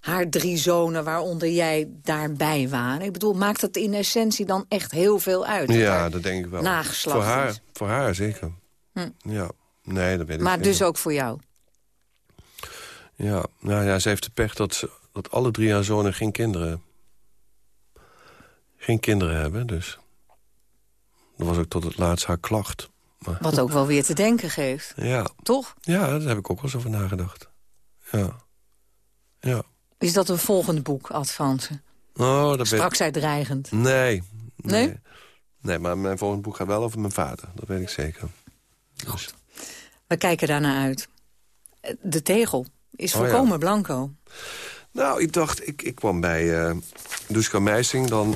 haar drie zonen, waaronder jij, daarbij waren? Ik bedoel, maakt dat in essentie dan echt heel veel uit? Ja, dat denk ik wel. nageslacht Voor haar, is? voor haar zeker. Hm. Ja, nee, dat weet ik Maar dus ook voor jou? Ja, nou ja, ze heeft de pech dat, ze, dat alle drie haar zonen geen kinderen... geen kinderen hebben, dus... Dat was ook tot het laatst haar klacht. Maar, Wat ook wel weer te denken geeft, ja, toch? ja, daar heb ik ook wel eens over nagedacht. Ja. Ja. Is dat een volgend boek, Advanse? Oh, dat weet Straks zij dreigend. Nee. Nee? Nee, maar mijn volgende boek gaat wel over mijn vader. Dat weet ik zeker. Dus, We kijken daarnaar uit. De tegel is Oh ja. volkomen blanco. nou, ik dacht, ik, ik kwam bij eh Duska Meising dan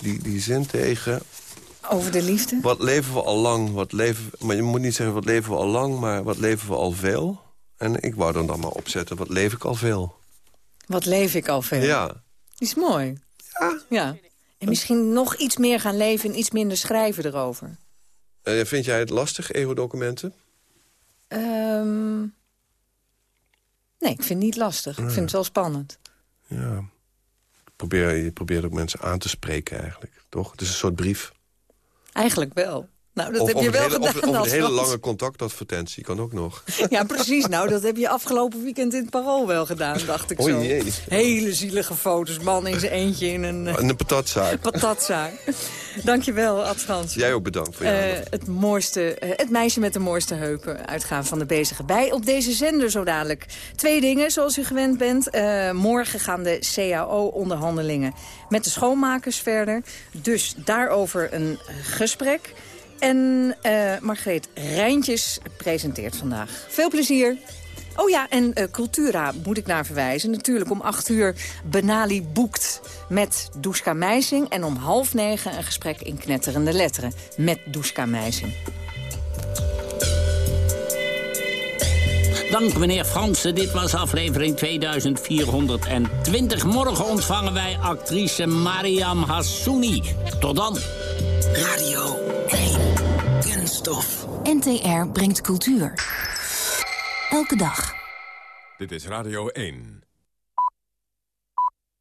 die, die zin tegen. Over de liefde? Wat leven we al lang? Wat leven, maar je moet niet zeggen wat leven we al lang, maar wat leven we al veel? En ik wou dan dan maar opzetten, wat leef ik al veel? Wat leef ik al veel. Ja. Is mooi. Ja. ja. En misschien nog iets meer gaan leven en iets minder schrijven erover. Eh, vind jij het lastig, ego-documenten? Ehm, nee, ik vind het niet lastig. Ik vind het wel spannend. Ja. Probeer, je probeert ook mensen aan te spreken eigenlijk, toch? Het is een soort brief. Eigenlijk wel. Nou, dat of heb je wel hele, gedaan. Of, of een hele lange contactadvertentie kan ook nog. Ja, precies. Nou, dat heb je afgelopen weekend in het Parool wel gedaan, dacht ik O zo. jee. Hele zielige foto's. Man in zijn eentje in een En een patatzaak. patatzaak. Dankjewel, Ad Frans. Jij ook bedankt voor je Eh, het, mooiste, eh, het meisje met de mooiste heupen. Uitgaan van de bezige bij. Op deze zender zo dadelijk. Twee dingen, zoals u gewend bent. Eh, morgen gaan de CAO-onderhandelingen met de schoonmakers verder. Dus daarover een gesprek. En eh Margreet Rijntjes presenteert vandaag. Veel plezier. Oh ja, en uh, Cultura moet ik naar verwijzen. Natuurlijk om acht uur Benali boekt met Duska Meising. En om half negen een gesprek in Knetterende Letteren met Duska Meising. Dank meneer Fransen. Dit was aflevering 2420. Morgen ontvangen wij actrice Mariam Hassouni. Tot dan. Radio 1. NTR brengt cultuur. Elke dag. Dit is Radio 1.